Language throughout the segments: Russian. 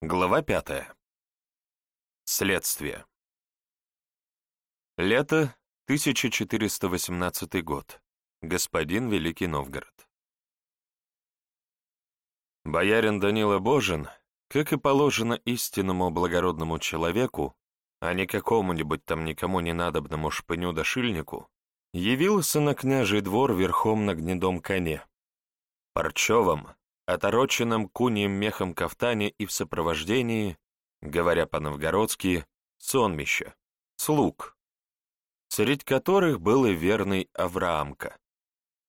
Глава пятая. Следствие. Лето, 1418 год. Господин Великий Новгород. Боярин Данила Божин, как и положено истинному благородному человеку, а не какому-нибудь там никому не надобному шпыню-дошильнику, явился на княжий двор верхом на гнедом коне, парчевом, отороченном куньем мехом кафтане и в сопровождении, говоря по-новгородски, сонмища, слуг, среди которых был и верный Авраамка,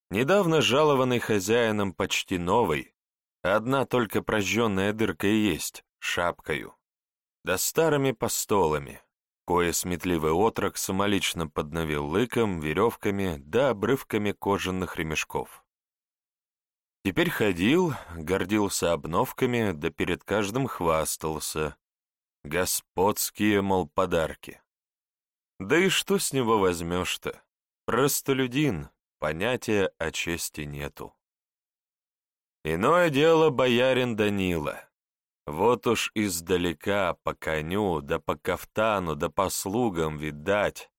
недавно жалованный хозяином почти новой, одна только прожженная дырка и есть, шапкою, да старыми постолами, кое сметливый отрок самолично подновил лыком, веревками да обрывками кожаных ремешков. Теперь ходил, гордился обновками, да перед каждым хвастался. Господские, мол, подарки. Да и что с него возьмешь-то? Простолюдин, понятия о чести нету. Иное дело боярин Данила. Вот уж издалека по коню, да по кафтану, да по слугам видать.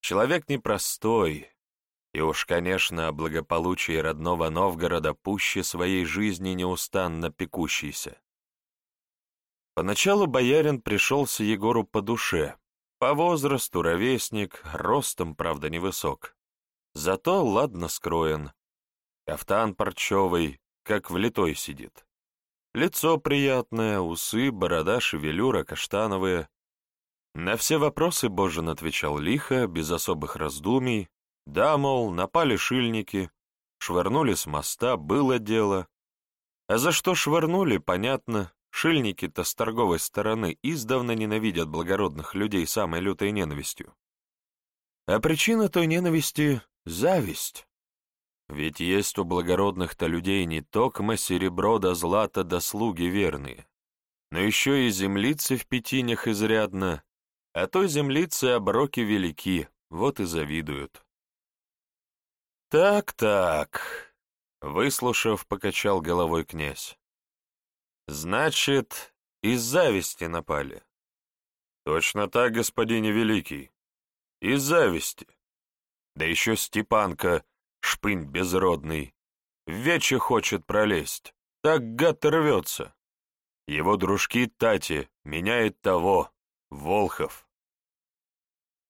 Человек непростой, и уж, конечно, о благополучии родного Новгорода пуще своей жизни неустанно пекущийся. Поначалу боярин пришелся Егору по душе, по возрасту ровесник, ростом, правда, невысок. Зато ладно скроен. Кафтан парчевый, как влитой сидит. Лицо приятное, усы, борода, шевелюра каштановые. На все вопросы Божин отвечал лихо, без особых раздумий, да, мол, напали шильники, швырнули с моста, было дело. А за что швырнули, понятно, шильники-то с торговой стороны издавна ненавидят благородных людей самой лютой ненавистью. А причина той ненависти — зависть. Ведь есть у благородных-то людей не токмо серебро да злато да слуги верные, но еще и землицы в пятинях изрядно, а той землицы оброки велики, вот и завидуют. «Так-так», — выслушав, покачал головой князь. «Значит, из зависти напали». «Точно так, господине Великий. Из зависти. Да еще Степанка, шпынь безродный, в вече хочет пролезть, так гад рвется. Его дружки Тати меняет того, Волхов».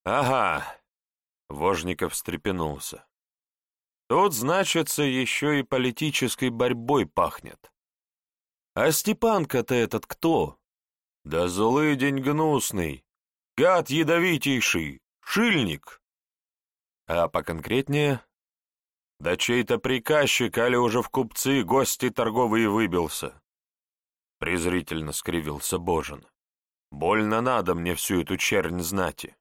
«Ага», — Вожников встрепенулся. Тут, значится, еще и политической борьбой пахнет. А Степанка-то этот кто? Да злый день гнусный, гад ядовитейший, шильник. А поконкретнее? Да чей-то приказчик, али уже в купцы гости торговые выбился. Презрительно скривился Божин. Больно надо мне всю эту чернь знати.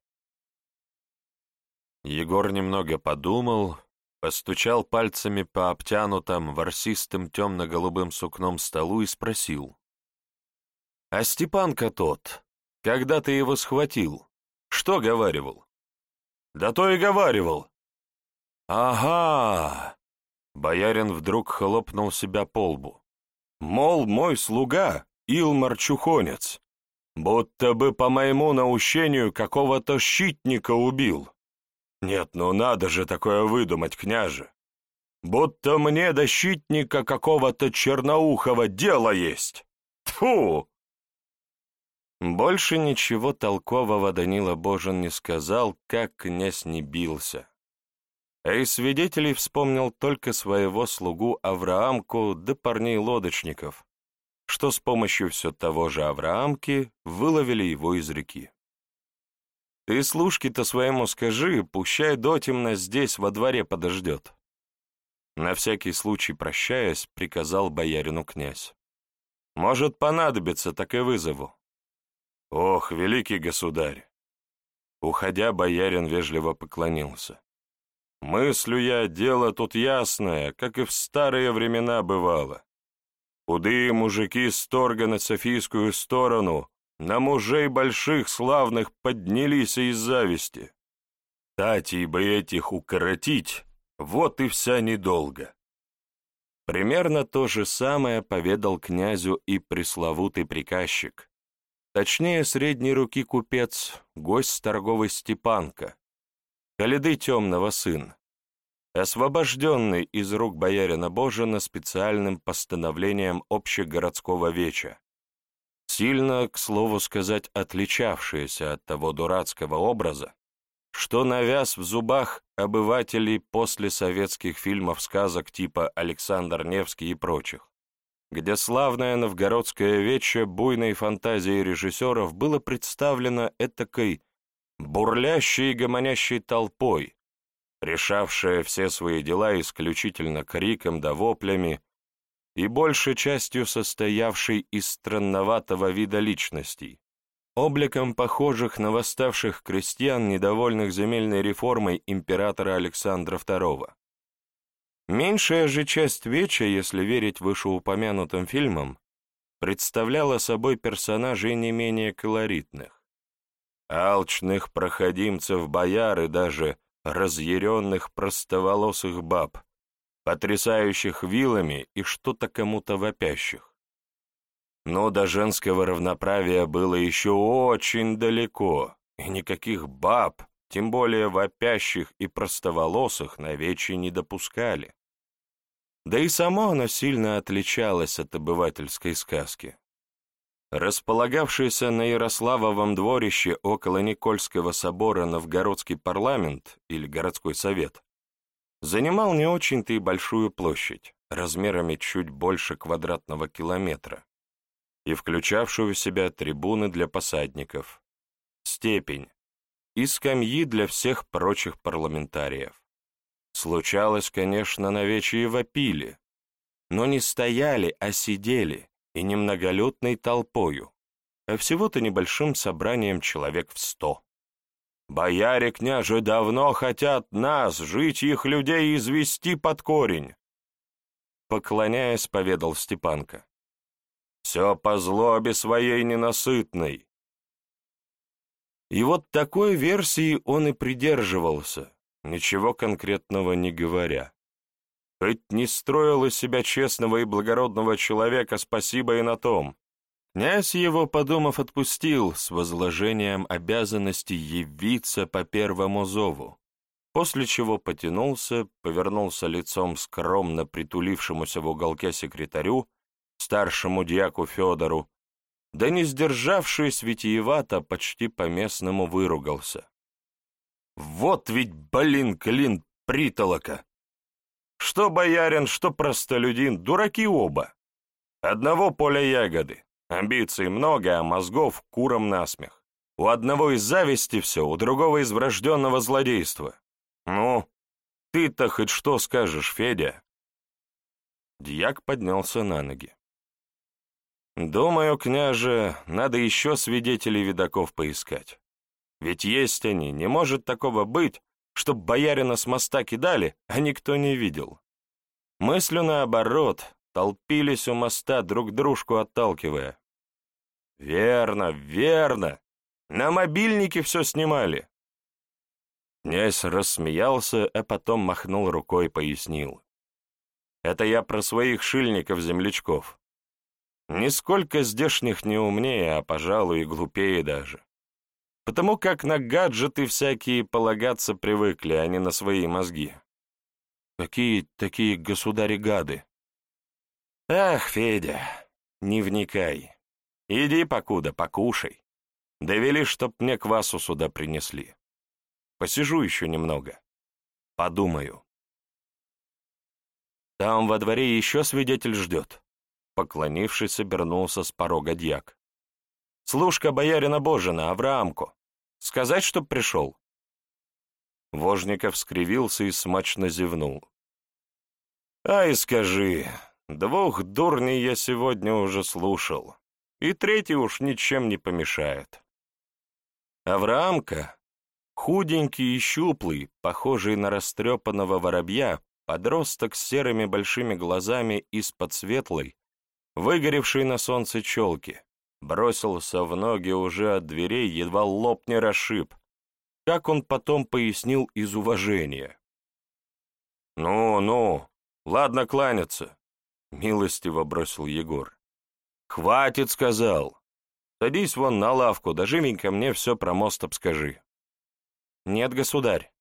Егор немного подумал, постучал пальцами по обтянутым ворсистым темно-голубым сукном столу и спросил. «А Степанка тот, когда ты его схватил, что говаривал?» «Да то и говаривал». «Ага!» Боярин вдруг хлопнул себя по лбу. «Мол, мой слуга, Илмар Чухонец, будто бы по моему наущению какого-то щитника убил. Нет, ну надо же такое выдумать, княже. Будто мне до щитника какого-то черноухого дела есть. Тфу! Больше ничего толкового Данила Божин не сказал, как князь не бился. А из свидетелей вспомнил только своего слугу Авраамку да парней-лодочников, что с помощью все того же Авраамки выловили его из реки. Ты служке-то своему скажи, пущай дотемно здесь во дворе подождет. На всякий случай, прощаясь, приказал боярину князь. Может, понадобится, так и вызову. Ох, великий государь! Уходя, боярин вежливо поклонился. Мыслю я, дело тут ясное, как и в старые времена бывало. Худые мужики сторга на Софийскую сторону на мужей больших славных поднялись из зависти. Тати бы этих укоротить, вот и вся недолго. Примерно то же самое поведал князю и пресловутый приказчик, точнее, средней руки купец, гость торговой Степанка, Калиды Темного сын, освобожденный из рук боярина Божина специальным постановлением общегородского веча, сильно, к слову сказать, отличавшееся от того дурацкого образа, что навяз в зубах обывателей после советских фильмов сказок типа «Александр Невский» и прочих, где славное новгородское вече буйной фантазии режиссеров было представлено этакой бурлящей и гомонящей толпой, решавшая все свои дела исключительно криком да воплями, и большей частью состоявшей из странноватого вида личностей, обликом похожих на восставших крестьян, недовольных земельной реформой императора Александра II. Меньшая же часть Веча, если верить вышеупомянутым фильмам, представляла собой персонажей не менее колоритных. Алчных проходимцев бояр и даже разъяренных простоволосых баб, потрясающих вилами и что-то кому-то вопящих. Но до женского равноправия было еще очень далеко, и никаких баб, тем более вопящих и простоволосых, на вече не допускали. Да и само оно сильно отличалось от обывательской сказки. Располагавшийся на Ярославовом дворище около Никольского собора Новгородский парламент или городской совет занимал не очень-то и большую площадь, размерами чуть больше квадратного километра, и включавшую в себя трибуны для посадников, степень и скамьи для всех прочих парламентариев. Случалось, конечно, на вече вопили, но не стояли, а сидели, и немноголюдной толпою, а всего-то небольшим собранием человек в сто. Бояре княже давно хотят нас, жить их людей, извести под корень. Поклоняясь, поведал Степанка. Все по злобе своей ненасытной. И вот такой версии он и придерживался, ничего конкретного не говоря. Хоть не строил из себя честного и благородного человека, спасибо и на том. Князь его, подумав, отпустил с возложением обязанности явиться по первому зову, после чего потянулся, повернулся лицом скромно притулившемуся в уголке секретарю, старшему дьяку Федору, да не сдержавшись витиевато, почти по-местному выругался. «Вот ведь, блин, клин, притолока! Что боярин, что простолюдин, дураки оба! Одного поля ягоды, Амбиций много, а мозгов куром насмех. У одного из зависти все, у другого из врожденного злодейства. Ну, ты-то хоть что скажешь, Федя?» Дьяк поднялся на ноги. «Думаю, княже, надо еще свидетелей видаков поискать. Ведь есть они, не может такого быть, чтоб боярина с моста кидали, а никто не видел. Мыслю наоборот, толпились у моста, друг дружку отталкивая. «Верно, верно! На мобильнике все снимали!» Князь рассмеялся, а потом махнул рукой, пояснил. «Это я про своих шильников-землячков. Нисколько здешних не умнее, а, пожалуй, и глупее даже. Потому как на гаджеты всякие полагаться привыкли, а не на свои мозги. Какие такие государи-гады? Ах, Федя, не вникай. Иди покуда, покушай. Довели, чтоб мне квасу сюда принесли. Посижу еще немного. Подумаю. Там во дворе еще свидетель ждет. Поклонившись, обернулся с порога дьяк. Служка боярина Божина, Авраамку. Сказать, чтоб пришел?» Вожников скривился и смачно зевнул. «Ай, скажи, двух дурней я сегодня уже слушал, и третий уж ничем не помешает». Авраамка, худенький и щуплый, похожий на растрепанного воробья, подросток с серыми большими глазами из-под светлой, выгоревшей на солнце челки, бросился в ноги уже от дверей, едва лоб не расшиб, как он потом пояснил из уважения. «Ну, ну, ладно кланяться, милостиво бросил Егор. «Хватит!» — сказал. «Садись вон на лавку, да живенько мне все про мост обскажи». «Нет, государь».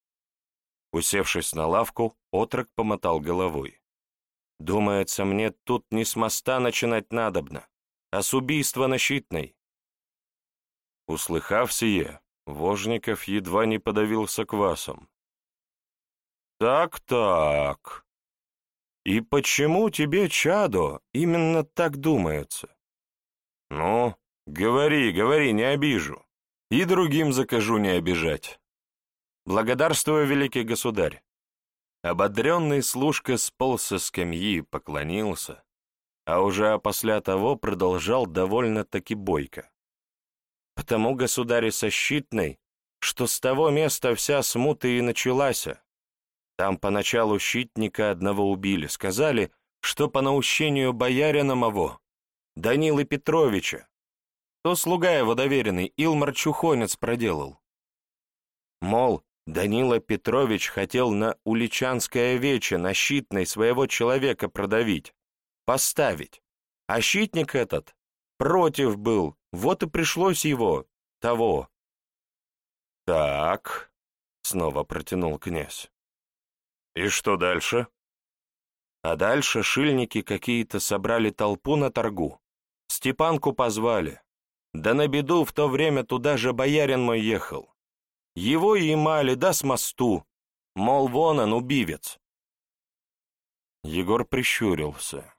Усевшись на лавку, отрок помотал головой. «Думается, мне тут не с моста начинать надобно, а с убийства на Щитной». Услыхав сие, Вожников едва не подавился квасом. «Так-так. И почему тебе, Чадо, именно так думается?» «Ну, говори, говори, не обижу. И другим закажу не обижать». «Благодарствую, великий государь». Ободренный служка сполз со скамьи, поклонился, а уже после того продолжал довольно-таки бойко. «Потому, государь, сощитный, что с того места вся смута и началась. Там поначалу щитника одного убили, сказали, что по наущению боярина моего, Данилы Петровича, то слуга его доверенный, Илмар Чухонец проделал. Мол, Данила Петрович хотел на Уличанское вече на щитной своего человека продавить, поставить, а щитник этот против был, вот и пришлось его, того. «Так», — снова протянул князь. «И что дальше?» А дальше шильники какие-то собрали толпу на торгу. Степанку позвали. Да на беду в то время туда же боярин мой ехал. Его и имали, да с мосту. Мол, вон он, убивец. Егор прищурился.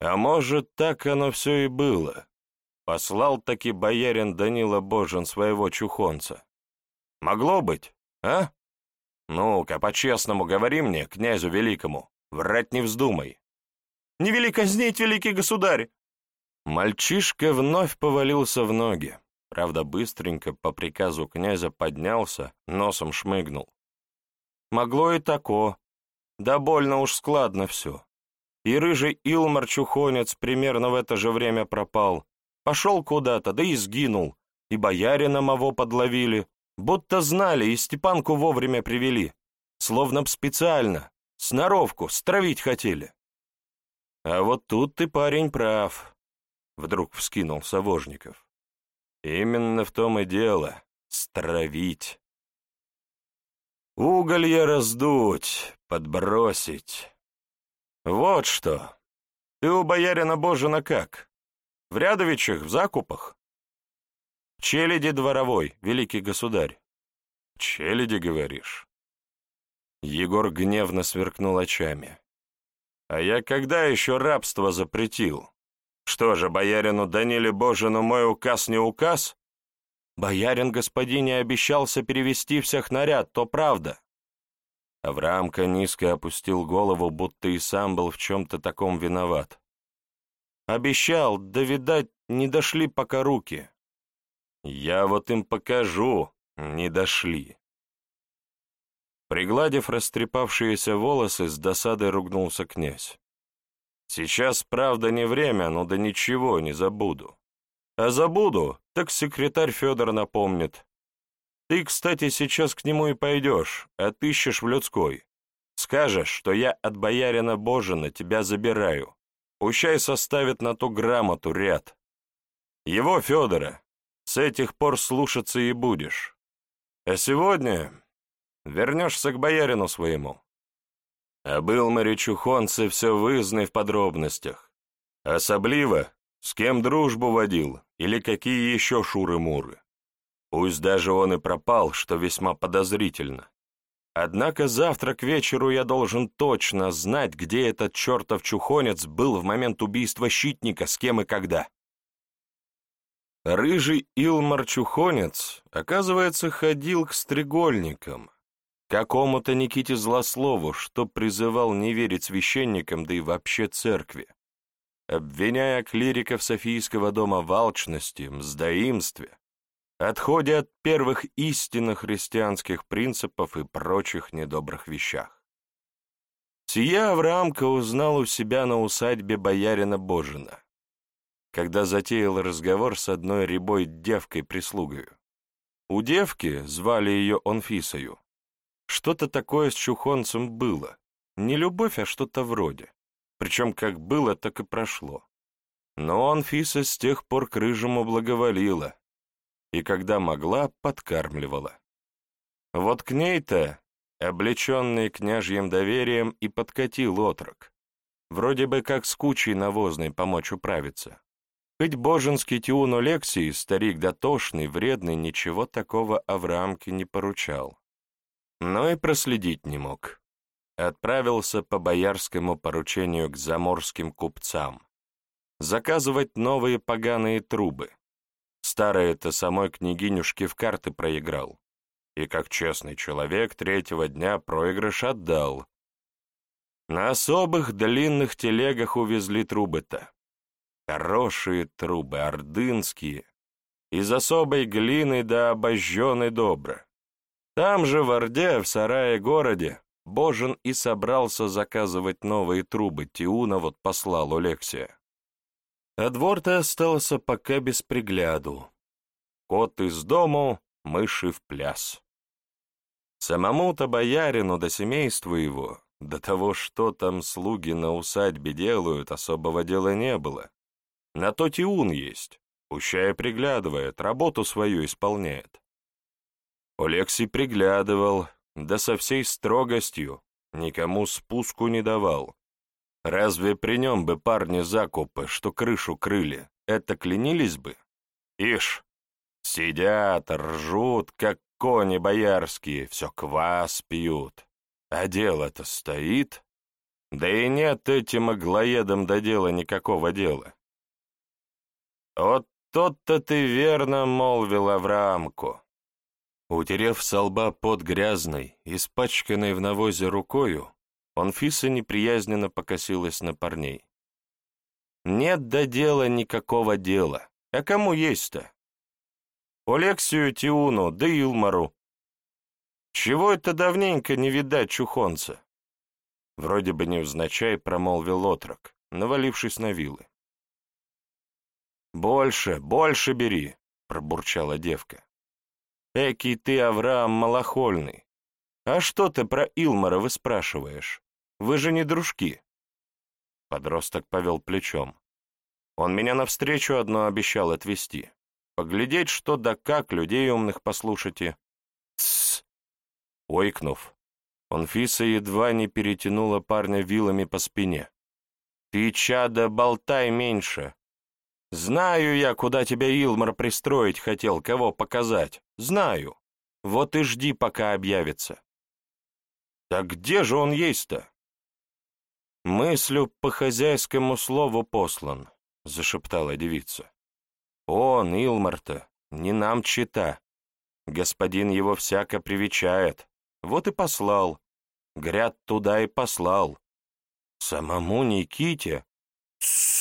А может, так оно все и было. Послал таки боярин Данила Божин своего чухонца. Могло быть, а? «Ну-ка, по-честному говори мне, князю великому, врать не вздумай». «Не вели казнить, великий государь!» Мальчишка вновь повалился в ноги. Правда, быстренько по приказу князя поднялся, носом шмыгнул. Могло и тако. Да больно уж складно все. И рыжий Илмар-чухонец примерно в это же время пропал. Пошел куда-то, да и сгинул. И боярина моего подловили, Будто знали и Степанку вовремя привели. Словно б специально, сноровку, стравить хотели. А вот тут ты, парень, прав, — вдруг вскинул Савожников. Именно в том и дело — стравить. Уголья раздуть, подбросить. Вот что. Ты у боярина Божина как? В Рядовичах, в закупах? Челяди дворовой, великий государь. челяди, говоришь? Егор гневно сверкнул очами. А я когда еще рабство запретил? Что же, боярину Даниле Божину мой указ не указ? Боярин господине обещался перевести всех наряд, то правда. Авраамка низко опустил голову, будто и сам был в чем-то таком виноват. Обещал, да, видать, не дошли пока руки. Я вот им покажу, не дошли. Пригладив растрепавшиеся волосы, с досадой ругнулся князь. Сейчас, правда, не время, но да ничего, не забуду. А забуду, так секретарь Федор напомнит. Ты, кстати, сейчас к нему и пойдешь, отыщешь в людской. Скажешь, что я от боярина Божина тебя забираю. Пущай составит на ту грамоту ряд. Его, Федора, с этих пор слушаться и будешь. А сегодня вернешься к боярину своему. А был морячухонце все вызнай в подробностях. Особливо, с кем дружбу водил или какие еще шуры-муры. Пусть даже он и пропал, что весьма подозрительно. Однако завтра к вечеру я должен точно знать, где этот чертов чухонец был в момент убийства щитника, с кем и когда. Рыжий Илмар-чухонец, оказывается, ходил к стрегольникам, какому-то Никите Злослову, что призывал не верить священникам, да и вообще церкви, обвиняя клириков Софийского дома в алчности, мздоимстве, отходе от первых истинных христианских принципов и прочих недобрых вещах. Сия Авраамка узнал у себя на усадьбе боярина Божина когда затеял разговор с одной рябой девкой-прислугою. У девки, звали ее Онфисою, что-то такое с чухонцем было, не любовь, а что-то вроде. причем как было, так и прошло. Но Анфиса с тех пор к рыжему благоволила, и когда могла, подкармливала. Вот к ней-то, облеченный княжьим доверием, и подкатил отрок. Вроде бы как с кучей навозной помочь управиться. Хоть боженский тиун Алексий, старик дотошный, вредный, ничего такого Авраамке не поручал. Но и проследить не мог. Отправился по боярскому поручению к заморским купцам. Заказывать новые поганые трубы. Старые-то самой княгинюшке в карты проиграл. И как честный человек третьего дня проигрыш отдал. На особых длинных телегах увезли трубы-то. Хорошие трубы, ордынские, из особой глины да обожженной добро. Там же в Орде, в сарае-городе, Божин и собрался заказывать новые трубы, Тиуна вот послал Алексия. А двор-то остался пока без пригляду. Кот из дому, мыши в пляс. Самому-то боярину да семейству его, до того, что там слуги на усадьбе делают, особого дела не было. На то Тиун есть, пущая приглядывает, работу свою исполняет. Олексий приглядывал, да со всей строгостью, никому спуску не давал. Разве при нем бы парни закупы, что крышу крыли, это клянились бы? Ишь, сидят, ржут, как кони боярские, все квас пьют. А дело-то стоит. Да и нет этим аглоедам до дела никакого дела. «Вот тот-то ты верно молвил Авраамку». Утерев со лба под грязной, испачканной в навозе рукою, Онфиса неприязненно покосилась на парней. «Нет до дела никакого дела. А кому есть-то? Олексию Тиуну, да Илмару. Чего это давненько не видать чухонца?» Вроде бы невзначай промолвил отрок, навалившись на вилы. «Больше, больше бери!» — пробурчала девка. «Экий ты, Авраам, малохольный! А что ты про Илмара вы спрашиваешь? Вы же не дружки!» Подросток повел плечом. Он меня навстречу одно обещал отвезти. Поглядеть, что да как, людей умных послушайте. Тссс! Ойкнув, Онфиса едва не перетянула парня вилами по спине. «Ты, чада, болтай меньше, Знаю я, куда тебя Илмар пристроить хотел, кого показать. Знаю. Вот и жди, пока объявится. Так где же он есть-то? Мыслю по хозяйскому слову послан, зашептала девица. Он, Илмар-то, не нам чита. Господин его всяко привечает. Вот и послал. Гряд туда и послал. Самому Никите? Тссс!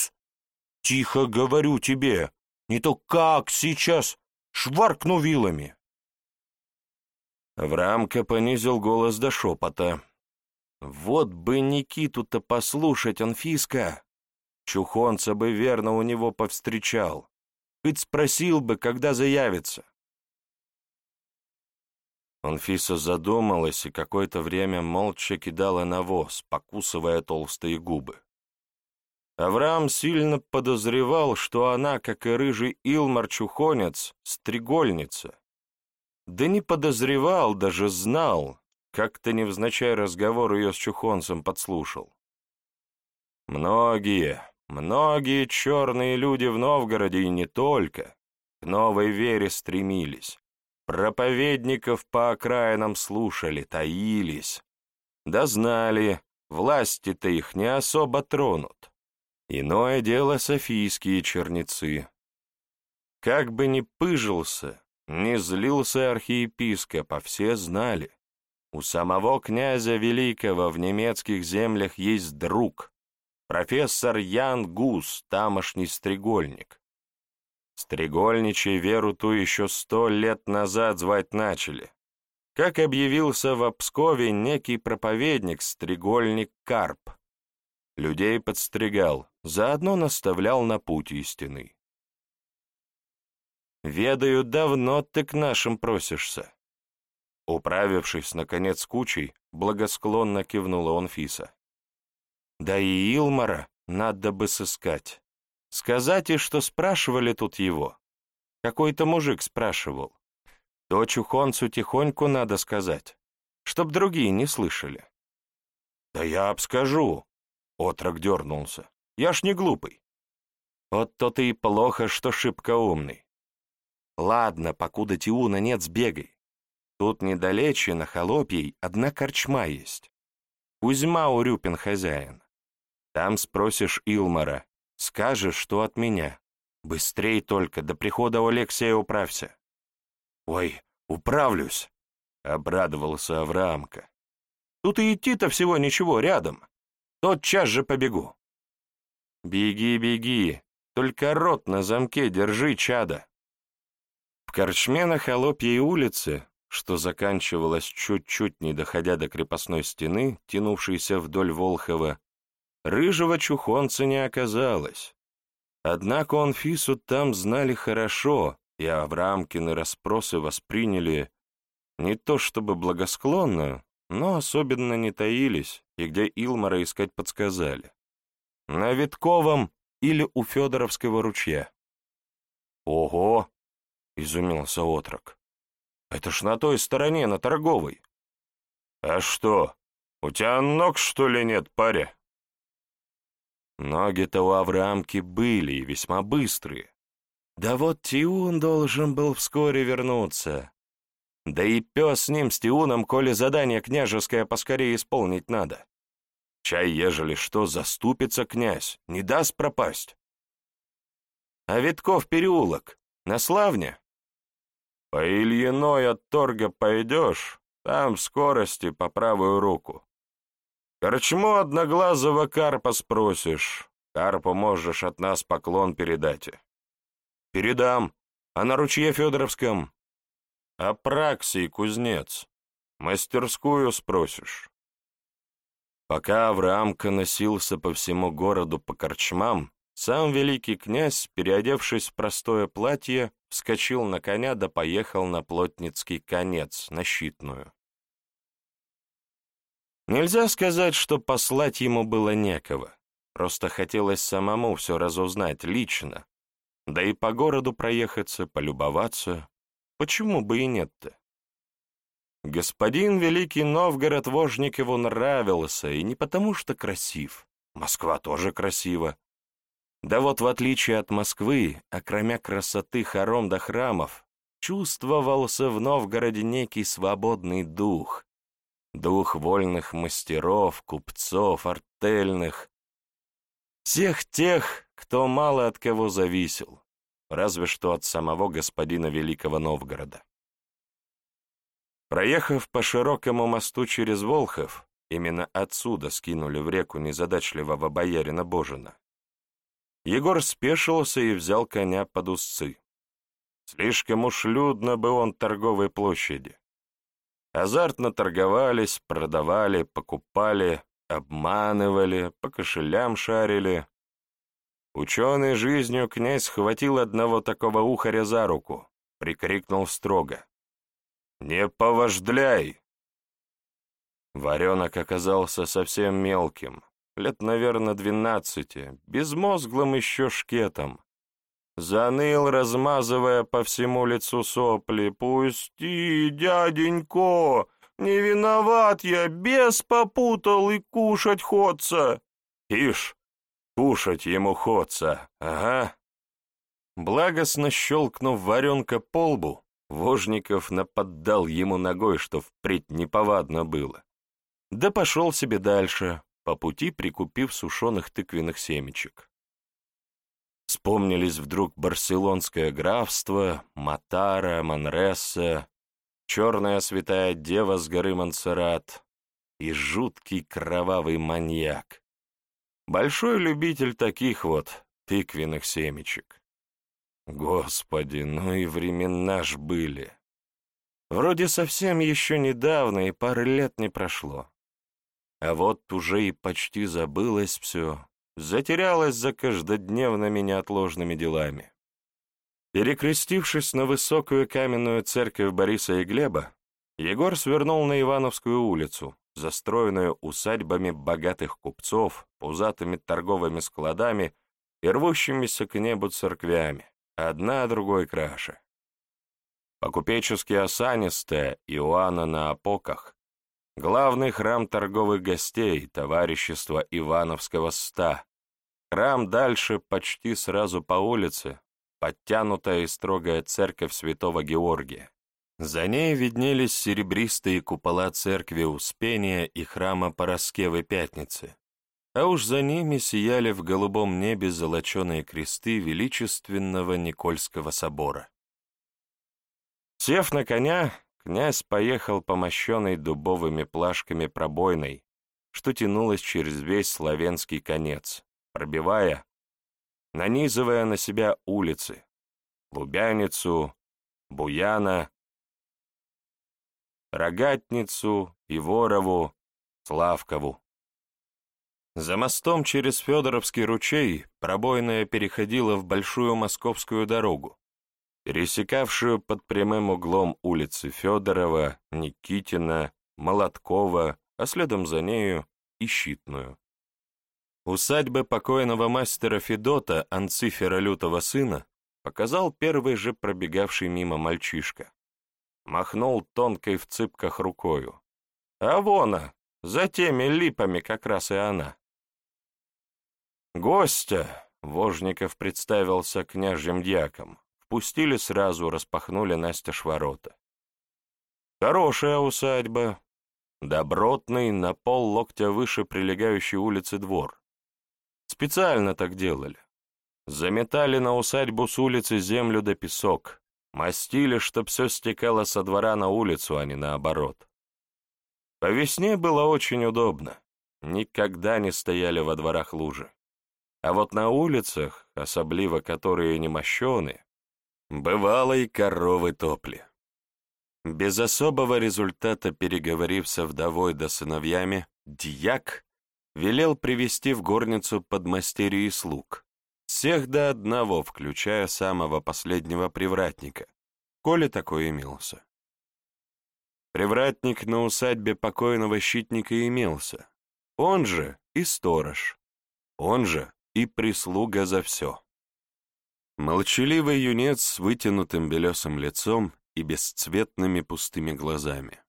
Тихо говорю тебе, не то как сейчас шваркну вилами. Врамка понизил голос до шепота. Вот бы Никиту-то послушать, Анфиска. Чухонца бы верно у него повстречал. Хоть спросил бы, когда заявится. Анфиса задумалась и какое-то время молча кидала навоз, покусывая толстые губы. Авраам сильно подозревал, что она, как и рыжий Илмар-чухонец, стрегольница. Да не подозревал, даже знал, как-то невзначай разговор ее с чухонцем подслушал. Многие, многие черные люди в Новгороде и не только к новой вере стремились. Проповедников по окраинам слушали, таились. Да знали, власти-то их не особо тронут. Иное дело софийские черницы. Как бы ни пыжился, не злился архиепископ, а все знали. У самого князя Великого в немецких землях есть друг, профессор Ян Гус, тамошний стрегольник. Стрегольничий веру ту еще сто лет назад звать начали. Как объявился в Пскове некий проповедник, стрегольник Карп. Людей подстригал, заодно наставлял на путь истины. «Ведаю, давно ты к нашим просишься». Управившись, наконец, кучей, благосклонно кивнула он Фиса. Да и Илмара надо бы сыскать. Сказать и что спрашивали тут его. Какой-то мужик спрашивал. То чухонцу тихоньку надо сказать, чтоб другие не слышали. «Да я обскажу», — отрок дернулся. «Я ж не глупый». «Вот то ты и плохо, что шибко умный. Ладно, покуда Тиуна нет, сбегай. Тут недалече, на холопьей, одна корчма есть. Кузьма Урюпин хозяин. Там спросишь Илмара, скажешь, что от меня. Быстрей только, до прихода Алексея управься. Ой, управлюсь, обрадовался Авраамка. Тут и идти-то всего ничего, рядом. Тот час же побегу. Беги, беги, только рот на замке держи, чада. В корчме на Холопьей улице, что заканчивалась чуть-чуть не доходя до крепостной стены, тянувшейся вдоль Волхова, рыжего чухонца не оказалось. Однако он Фису там знали хорошо, и Авраамкины расспросы восприняли не то чтобы благосклонно, но особенно не таились, и где Илмара искать подсказали. На Витковом или у Федоровского ручья. «Ого!» — изумился отрок. «Это ж на той стороне, на торговой». «А что, у тебя ног, что ли, нет, паря?» Ноги-то у Авраамки были и весьма быстрые. Да вот Тиун должен был вскоре вернуться. Да и пес с ним, с Тиуном, коли задание княжеское поскорее исполнить надо. Чай, ежели что, заступится князь, не даст пропасть. А Витков переулок, на Славне? По Ильиной от торга пойдешь, там в скорости по правую руку. Корчму одноглазого карпа спросишь, карпу можешь от нас поклон передать. Передам, а на ручье Федоровском Апраксий кузнец. Мастерскую спросишь. Пока Авраамка носился по всему городу по корчмам, сам великий князь, переодевшись в простое платье, вскочил на коня да поехал на плотницкий конец, на щитную. Нельзя сказать, что послать ему было некого, просто хотелось самому все разузнать лично, да и по городу проехаться, полюбоваться, Почему бы и нет-то? Господин Великий Новгород Вожникову нравился, и не потому что красив. Москва тоже красива. Да вот в отличие от Москвы, окромя красоты хором до храмов, чувствовался в Новгороде некий свободный дух. Дух вольных мастеров, купцов, артельных. Всех тех, кто мало от кого зависел разве что от самого господина Великого Новгорода. Проехав по широкому мосту через Волхов, именно отсюда скинули в реку незадачливого боярина Божина, Егор спешился и взял коня под узцы. Слишком уж людно бы он торговой площади. Азартно торговались, продавали, покупали, обманывали, по кошелям шарили. Ученый жизнью князь схватил одного такого ухаря за руку, прикрикнул строго. «Не повождляй!» Варенок оказался совсем мелким, лет, наверное, двенадцати, безмозглым еще шкетом. Заныл, размазывая по всему лицу сопли. «Пусти, дяденько! Не виноват я, бес попутал и кушать ходца!» «Ишь, Кушать ему ходца, ага. Благостно щелкнув варенка по лбу, Вожников наподдал ему ногой, что впредь неповадно было. Да пошел себе дальше, по пути прикупив сушеных тыквенных семечек. Вспомнились вдруг барселонское графство, Матара, Манресса, черная святая дева с горы Монсеррат и жуткий кровавый маньяк, Большой любитель таких вот тыквенных семечек. Господи, ну и времена ж были. Вроде совсем еще недавно и пары лет не прошло. А вот уже и почти забылось все, затерялось за каждодневными неотложными делами. Перекрестившись на высокую каменную церковь Бориса и Глеба, Егор свернул на Ивановскую улицу, застроенную усадьбами богатых купцов, пузатыми торговыми складами и рвущимися к небу церквями, одна другой краше. По-купечески осанистая Иоанна на опоках, главный храм торговых гостей, товарищества Ивановского ста, храм дальше почти сразу по улице, подтянутая и строгая церковь святого Георгия. За ней виднелись серебристые купола церкви Успения и храма Пороскевы Пятницы, а уж за ними сияли в голубом небе золоченые кресты величественного Никольского собора. Сев на коня, князь поехал по мощенной дубовыми плашками пробойной, что тянулась через весь славянский конец, пробивая, нанизывая на себя улицы, Лубяницу, Буяна, Рогатницу, Иворову, Славкову. За мостом через Федоровский ручей пробойная переходила в Большую Московскую дорогу, пересекавшую под прямым углом улицы Федорова, Никитина, Молоткова, а следом за нею и Щитную. Усадьбы покойного мастера Федота, Анцифера Лютого сына, показал первый же пробегавший мимо мальчишка. Махнул тонкой в цыпках рукою. А вон, за теми липами как раз и она. Гостя, Вожников представился княжьим дьяком, впустили сразу, распахнули настежь ворота. Хорошая усадьба, добротный, на пол локтя выше прилегающей улицы двор. Специально так делали. Заметали на усадьбу с улицы землю да песок, мастили, чтоб все стекало со двора на улицу, а не наоборот. По весне было очень удобно. Никогда не стояли во дворах лужи. А вот на улицах, особливо которые не мощены, бывало и коровы топли. Без особого результата переговорив со вдовой да сыновьями, дьяк велел привести в горницу подмастерье и слуг, всех до одного, включая самого последнего привратника, коли такой имелся. Привратник на усадьбе покойного щитника имелся, он же и сторож, он же и прислуга за все. Молчаливый юнец с вытянутым белесым лицом и бесцветными пустыми глазами.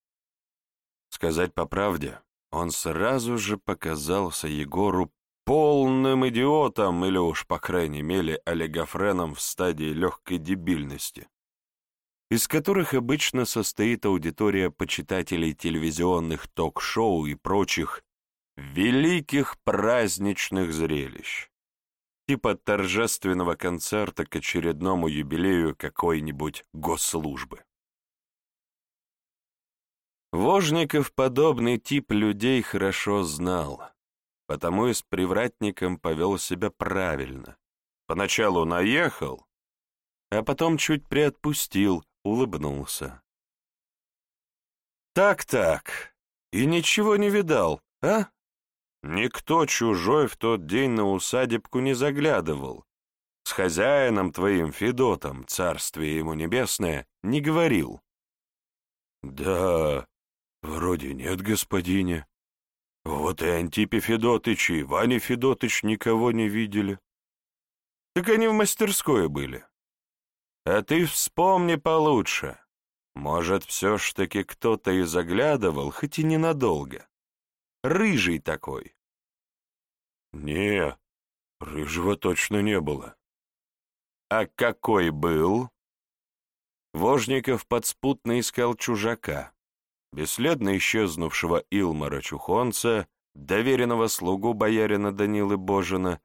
Сказать по правде, он сразу же показался Егору полным идиотом или уж, по крайней мере, олигофреном в стадии легкой дебильности, из которых обычно состоит аудитория почитателей телевизионных ток-шоу и прочих великих праздничных зрелищ, типа торжественного концерта к очередному юбилею какой-нибудь госслужбы. Вожников подобный тип людей хорошо знал, потому и с привратником повел себя правильно. Поначалу наехал, а потом чуть приотпустил, улыбнулся. «Так-так, и ничего не видал, а? Никто чужой в тот день на усадебку не заглядывал. С хозяином твоим Федотом, царствие ему небесное, не говорил». «Да, «Вроде нет, господине. Вот и Антипе Федотыч, и Ваня Федотыч никого не видели. Так они в мастерской были. А ты вспомни получше. Может, все ж таки кто-то и заглядывал, хоть и ненадолго. Рыжий такой». «Не, рыжего точно не было». «А какой был?» Вожников подспутно искал чужака бесследно исчезнувшего Илмара Чухонца, доверенного слугу боярина Данилы Божина,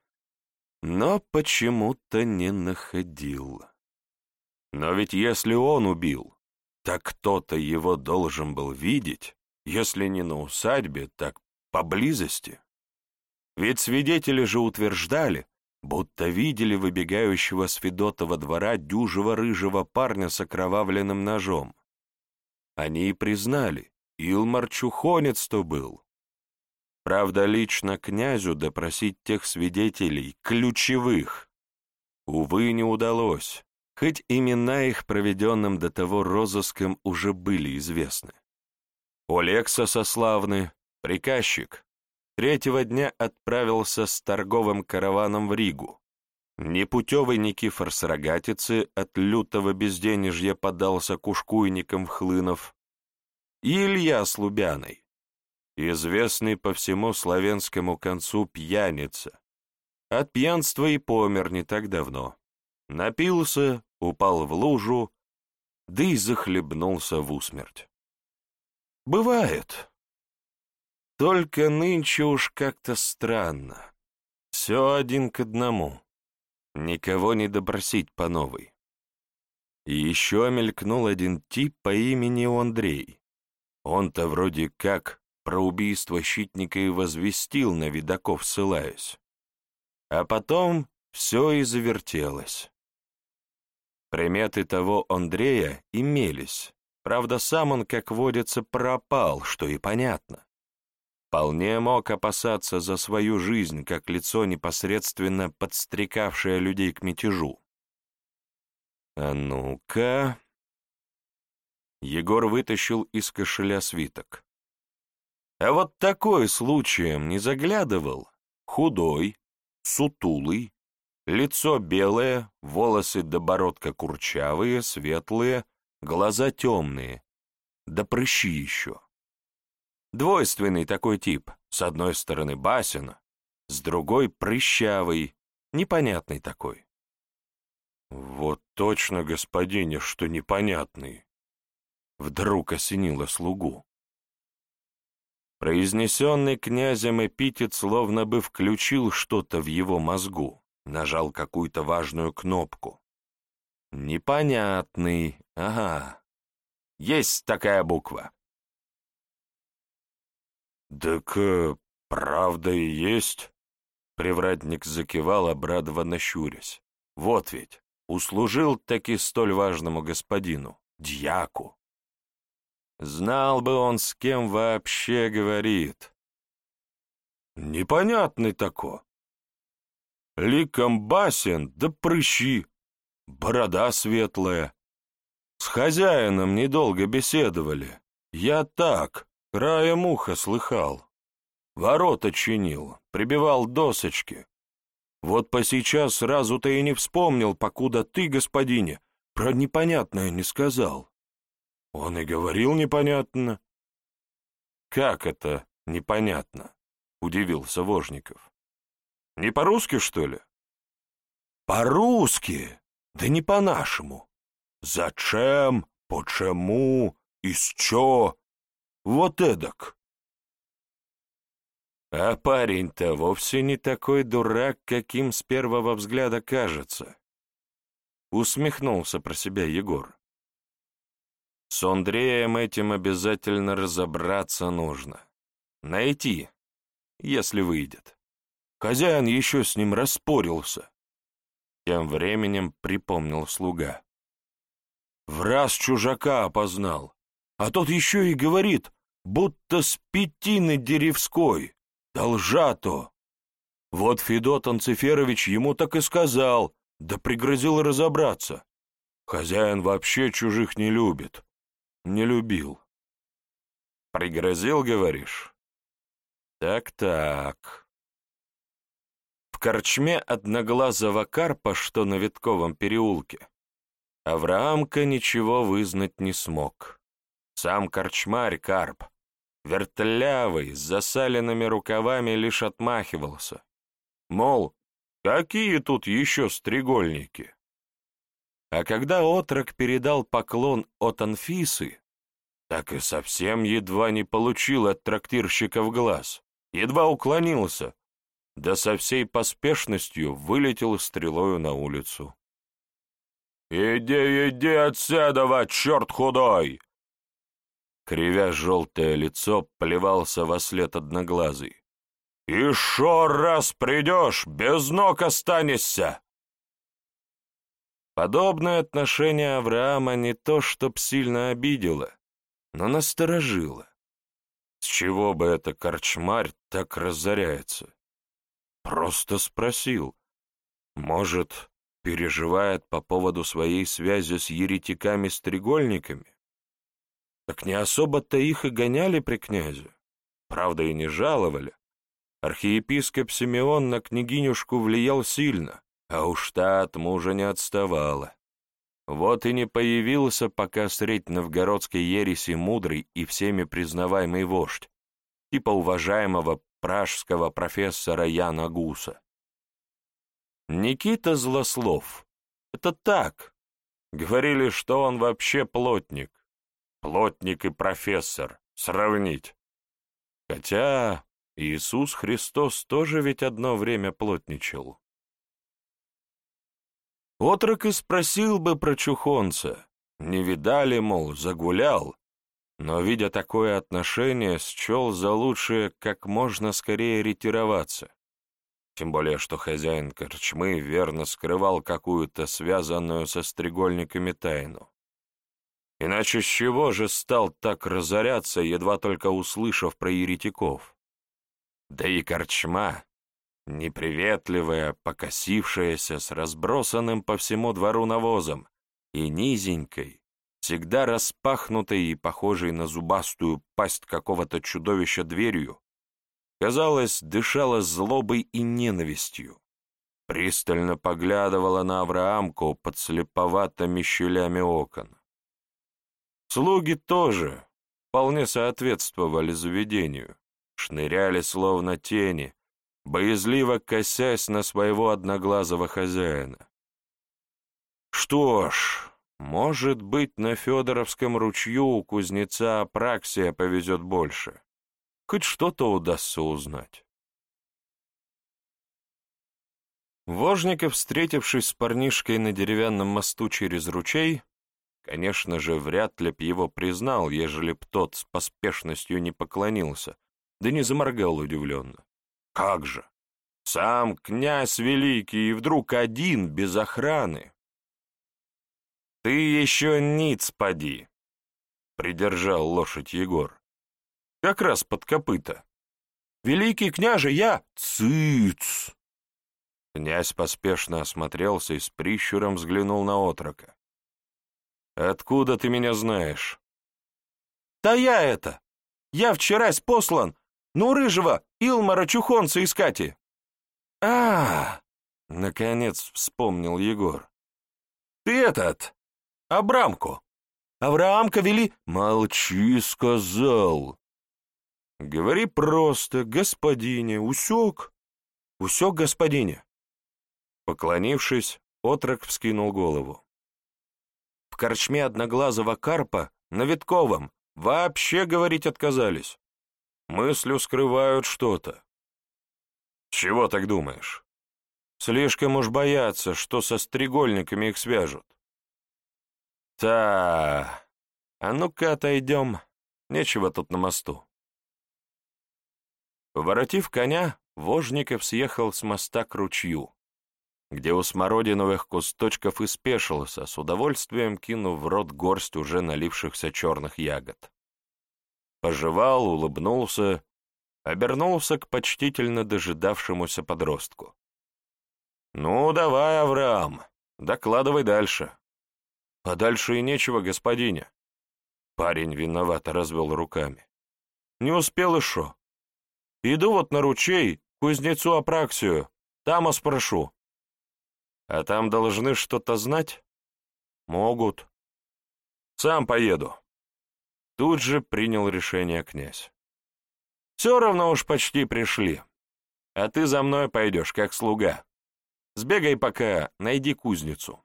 но почему-то не находил. Но ведь если он убил, так кто-то его должен был видеть, если не на усадьбе, так поблизости. Ведь свидетели же утверждали, будто видели выбегающего с Федотова двора дюжего рыжего парня с окровавленным ножом. Они и признали, Илмар чухонец-то был. Правда, лично князю допросить тех свидетелей, ключевых, увы, не удалось, хоть имена их проведенным до того розыском уже были известны. Олекса сославны, приказчик, третьего дня отправился с торговым караваном в Ригу. Непутевый Никифор с рогатицы от лютого безденежья подался к ушкуйникам в Хлынов, и Илья с Лубяной, известный по всему славянскому концу пьяница. От пьянства и помер не так давно. Напился, упал в лужу, да и захлебнулся в усмерть. Бывает. Только нынче уж как-то странно. Все один к одному. Никого не допросить по новой. И еще мелькнул один тип по имени Андрей. Он-то вроде как про убийство щитника и возвестил, на видаков ссылаясь. А потом все и завертелось. Приметы того Андрея имелись, правда, сам он, как водится, пропал, что и понятно. Вполне мог опасаться за свою жизнь, как лицо, непосредственно подстрекавшее людей к мятежу. «А ну-ка...» Егор вытащил из кошеля свиток. А вот такой случаем не заглядывал. Худой, сутулый, лицо белое, волосы до бородка курчавые, светлые, глаза темные, да прыщи еще. Двойственный такой тип, с одной стороны басен, с другой прыщавый, непонятный такой. Вот точно, господине, что непонятный. Вдруг осенило слугу. Произнесенный князем эпитет словно бы включил что-то в его мозгу, нажал какую-то важную кнопку. Непонятный, ага. Есть такая буква. «Так э, правда и есть?» Привратник закивал, обрадованно щурясь. «Вот ведь, услужил таки столь важному господину, дьяку. Знал бы он, с кем вообще говорит. Непонятный тако. Ликом басен да прыщи, борода светлая. С хозяином недолго беседовали. Я так, краем уха слыхал. Ворота чинил, прибивал досочки. Вот по сейчас сразу-то и не вспомнил, покуда ты, господине, про непонятное не сказал. Он и говорил непонятно. Как это непонятно? Удивился Вожников. Не по-русски, что ли? По-русски, да не по-нашему. Зачем, почему, из чё? Вот эдак. А парень-то вовсе не такой дурак, каким с первого взгляда кажется. Усмехнулся про себя Егор. С Андреем этим обязательно разобраться нужно. Найти, если выйдет. Хозяин еще с ним распорился. Тем временем припомнил слуга. В раз чужака опознал, а тот еще и говорит, будто с пятины Деревской, должато. Вот Федот Анциферович ему так и сказал, да пригрозил разобраться. Хозяин вообще чужих не любит не любил. Пригрозил, говоришь? Так-так. В корчме одноглазого карпа, что на Витковом переулке, Авраамка ничего вызнать не смог. Сам корчмарь карп, вертлявый, с засаленными рукавами, лишь отмахивался. Мол, какие тут еще стрегольники? А когда отрок передал поклон от Анфисы, так и совсем едва не получил от трактирщика в глаз, едва уклонился, да со всей поспешностью вылетел стрелою на улицу. «Иди, иди отседова, черт худой!» Кривя желтое лицо, плевался во след одноглазый. «Еще раз придешь, без ног останешься!» Подобное отношение Авраама не то чтоб сильно обидело, но насторожило. С чего бы это корчмарь так разоряется? Просто спросил. Может, переживает по поводу своей связи с еретиками-стрегольниками? Так не особо-то их и гоняли при князе. правда и не жаловали. Архиепископ Симеон на княгинюшку влиял сильно, а уж та от мужа не отставала. Вот и не появился пока средь новгородской ереси мудрый и всеми признаваемый вождь, типа уважаемого пражского профессора Яна Гуса. Никита Злослов. Это так. Говорили, что он вообще плотник. Плотник и профессор. Сравнить. Хотя Иисус Христос тоже ведь одно время плотничал. Отрок и спросил бы про чухонца. Не видали, мол, загулял. Но, видя такое отношение, счел за лучшее как можно скорее ретироваться. Тем более, что хозяин корчмы верно скрывал какую-то связанную со стрегольниками тайну. Иначе с чего же стал так разоряться, едва только услышав про еретиков? Да и корчма, неприветливая, покосившаяся, с разбросанным по всему двору навозом, и низенькой, всегда распахнутой и похожей на зубастую пасть какого-то чудовища дверью, казалось, дышала злобой и ненавистью, пристально поглядывала на Авраамку под слеповатыми щелями окон. Слуги тоже вполне соответствовали заведению шныряли словно тени, боязливо косясь на своего одноглазого хозяина. Что ж, может быть, на Федоровском ручью у кузнеца Апраксия повезет больше. Хоть что-то удастся узнать. Вожников, встретившись с парнишкой на деревянном мосту через ручей, конечно же, вряд ли б его признал, ежели б тот с поспешностью не поклонился, да не заморгал удивленно. Как же? Сам князь великий и вдруг один, без охраны. Ты еще ниц поди, придержал лошадь Егор. Как раз под копыта. Великий княже, я... Цыц! Князь поспешно осмотрелся и с прищуром взглянул на отрока. «Откуда ты меня знаешь?» «Да я это! Я вчерась послан ну, рыжего, Илмара Чухонца искати. а, -а, -а наконец вспомнил Егор. «Ты этот, Абрамку. Авраамка вели...» «Молчи, сказал!» «Говори просто, господине, усек?» «Усек, господине!» Поклонившись, отрок вскинул голову. Корчме одноглазого карпа на Витковом вообще говорить отказались. Мыслью скрывают что-то. Чего так думаешь? Слишком уж боятся, что со стрегольниками их свяжут. Та, а ну-ка отойдем, нечего тут на мосту. Поворотив коня, Вожников съехал с моста к ручью, где у смородиновых кусточков и спешился, с удовольствием кинув в рот горсть уже налившихся черных ягод пожевал, улыбнулся, обернулся к почтительно дожидавшемуся подростку. «Ну, давай, Авраам, докладывай дальше». «А дальше и нечего, господине». Парень виновато развел руками. «Не успел и шо. Иду вот на ручей, кузнецу Апраксию, там спрошу». «А там должны что-то знать?» «Могут». «Сам поеду». Тут же принял решение князь. «Все равно уж почти пришли. А ты за мной пойдешь, как слуга. Сбегай пока, найди кузницу».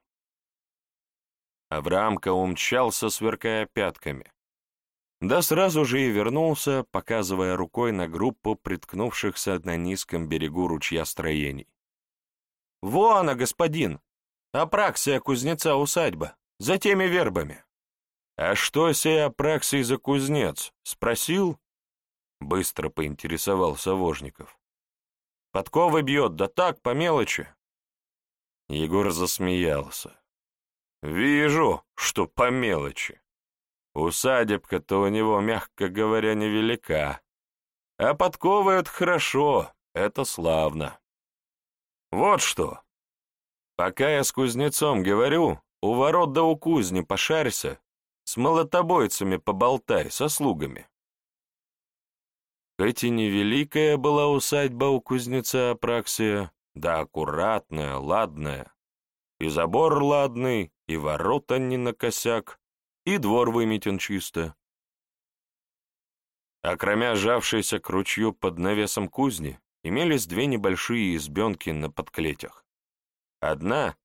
Авраамка умчался, сверкая пятками. Да сразу же и вернулся, показывая рукой на группу приткнувшихся на низком берегу ручья строений. «Вон она, господин! Апраксия кузнеца усадьба, за теми вербами!» «А что сей Апраксий за кузнец?» — спросил. Быстро поинтересовался Вожников. «Подковы бьет, да так, по мелочи». Егор засмеялся. «Вижу, что по мелочи. Усадебка-то у него, мягко говоря, невелика. А подковы — это хорошо, это славно. Вот что. Пока я с кузнецом говорю, у ворот да у кузни пошарься, с молотобойцами поболтай, со слугами. Хоть и невеликая была усадьба у кузнеца Апраксия, да аккуратная, ладная. И забор ладный, и ворота не накосяк, и двор выметен чисто. А кроме жавшейся к ручью под навесом кузни, имелись две небольшие избенки на подклетях. Одна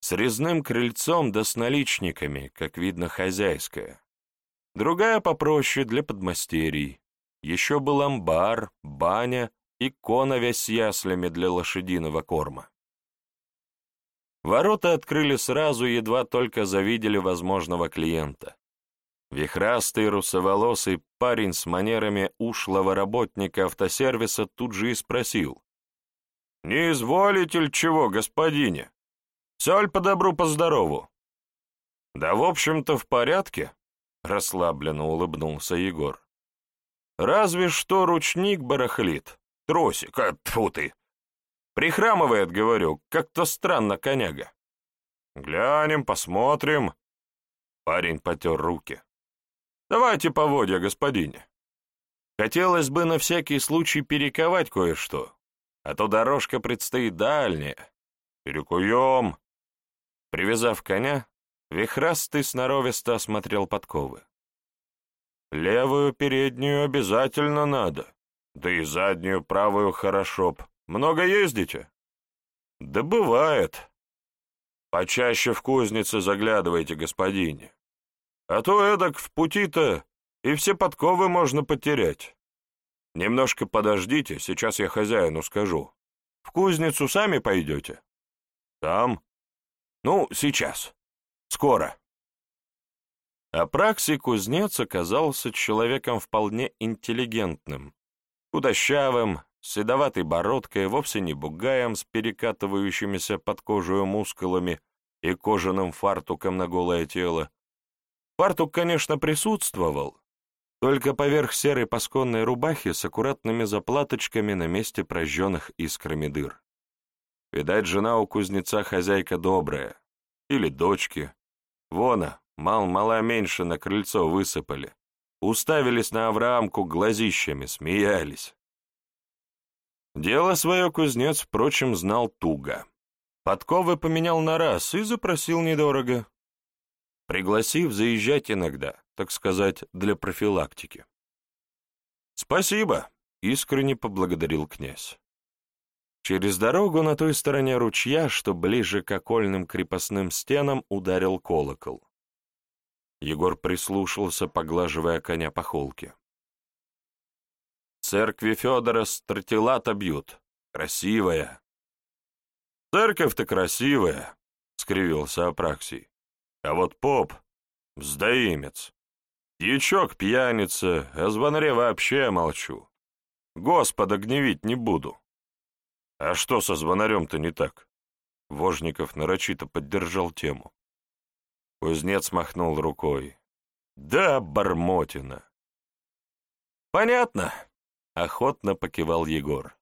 с резным крыльцом да с наличниками, как видно, хозяйская. Другая попроще для подмастерий. Еще был амбар, баня и коновя с яслями для лошадиного корма. Ворота открыли сразу, едва только завидели возможного клиента. Вихрастый русоволосый парень с манерами ушлого работника автосервиса тут же и спросил. «Не изволите ли чего, господине? Соль по добру, по здорову». «Да, в общем-то, в порядке», — расслабленно улыбнулся Егор. «Разве что ручник барахлит, тросик, а, тьфу ты! Прихрамывает, говорю, как-то странно коняга». «Глянем, посмотрим». Парень потер руки. «Давайте поводья, господине. Хотелось бы на всякий случай перековать кое-что, а то дорожка предстоит дальняя. Перекуем». Привязав коня, вихрастый сноровисто осмотрел подковы. «Левую переднюю обязательно надо, да и заднюю правую хорошо б. Много ездите?» «Да бывает. Почаще в кузнице заглядывайте, господине. А то эдак в пути-то и все подковы можно потерять. Немножко подождите, сейчас я хозяину скажу. В кузницу сами пойдете?» «Там?» Ну, сейчас. Скоро. Апраксий кузнец оказался человеком вполне интеллигентным, худощавым, седоватой бородкой, вовсе не бугаем с перекатывающимися под кожу мускулами и кожаным фартуком на голое тело. Фартук, конечно, присутствовал, только поверх серой пасконной рубахи с аккуратными заплаточками на месте прожженных искрами дыр. Видать, жена у кузнеца хозяйка добрая. Или дочки. Вона, мал-мала меньше на крыльцо высыпали. Уставились на Авраамку глазищами, смеялись. Дело свое кузнец, впрочем, знал туго. Подковы поменял на раз и запросил недорого. Пригласив заезжать иногда, так сказать, для профилактики. «Спасибо», — искренне поблагодарил князь. Через дорогу на той стороне ручья, что ближе к окольным крепостным стенам, ударил колокол. Егор прислушался, поглаживая коня по холке. «Церкви Федора стратилата бьют. Красивая». «Церковь-то красивая», — скривился Апраксий. «А вот поп — вздоимец. Дьячок пьяница, о звонаре вообще молчу. Господа гневить не буду». «А что со звонарем-то не так?» Вожников нарочито поддержал тему. Кузнец махнул рукой. «Да, Бармотина!» «Понятно», — охотно покивал Егор.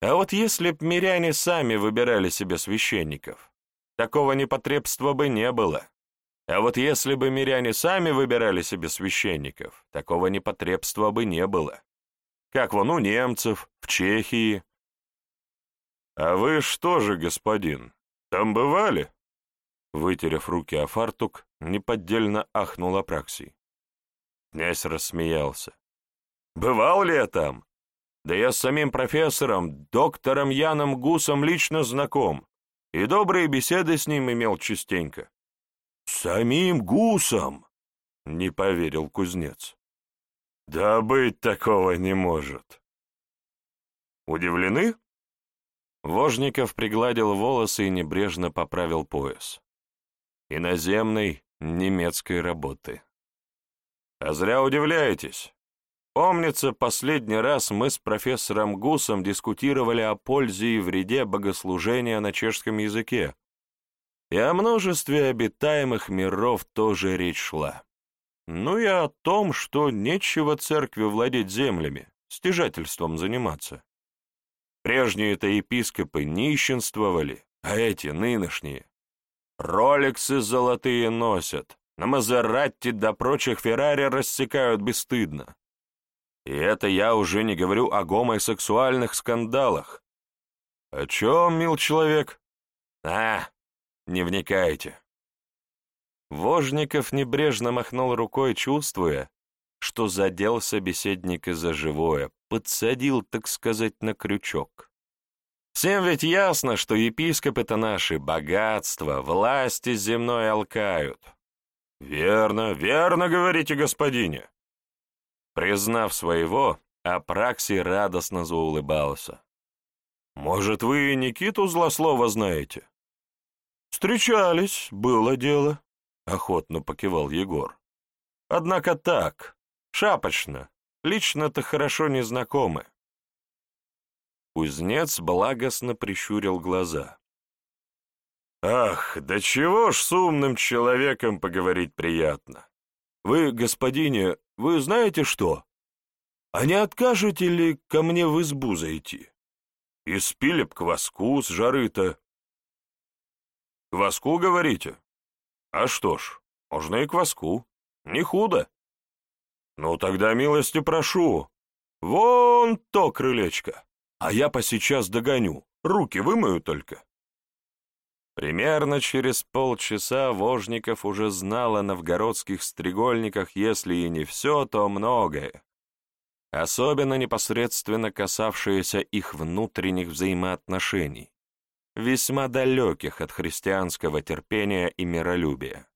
«А вот если б миряне сами выбирали себе священников, такого непотребства бы не было. А вот если бы миряне сами выбирали себе священников, такого непотребства бы не было. Как вон у немцев, в Чехии, «А вы что же, господин, там бывали?» Вытерев руки о фартук, неподдельно ахнул Апраксий. Князь рассмеялся. «Бывал ли я там? Да я с самим профессором, доктором Яном Гусом лично знаком, и добрые беседы с ним имел частенько». «Самим Гусом?» — не поверил кузнец. «Да быть такого не может». «Удивлены?» Вожников пригладил волосы и небрежно поправил пояс. Иноземной немецкой работы. А зря удивляетесь. Помнится, последний раз мы с профессором Гусом дискутировали о пользе и вреде богослужения на чешском языке. И о множестве обитаемых миров тоже речь шла. Ну и о том, что нечего церкви владеть землями, стяжательством заниматься. Прежние-то епископы нищенствовали, а эти нынешние. Роликсы золотые носят, на Мазератти до прочих Феррари рассекают бесстыдно. И это я уже не говорю о гомосексуальных скандалах. О чем, мил человек? А, не вникайте. Вожников небрежно махнул рукой, чувствуя, что задел собеседника за живое, подсадил, так сказать, на крючок. Всем ведь ясно, что епископы-то наши богатства, власти земной алкают. Верно, верно говорите, господине. Признав своего, Апраксий радостно заулыбался. Может, вы Никиту Злослова знаете? Встречались, было дело, охотно покивал Егор. Однако так, шапочно, лично-то хорошо не знакомы. Кузнец благостно прищурил глаза. «Ах, да чего ж с умным человеком поговорить приятно! Вы, господине, вы знаете что? А не откажете ли ко мне в избу зайти? Испили б кваску с жары-то». «Кваску, говорите? А что ж, можно и кваску, не худо». «Ну тогда милости прошу. Вон то крылечко, а я посейчас догоню, руки вымою только». Примерно через полчаса Вожников уже знал о новгородских стрегольниках, если и не все, то многое, особенно непосредственно касавшееся их внутренних взаимоотношений, весьма далеких от христианского терпения и миролюбия.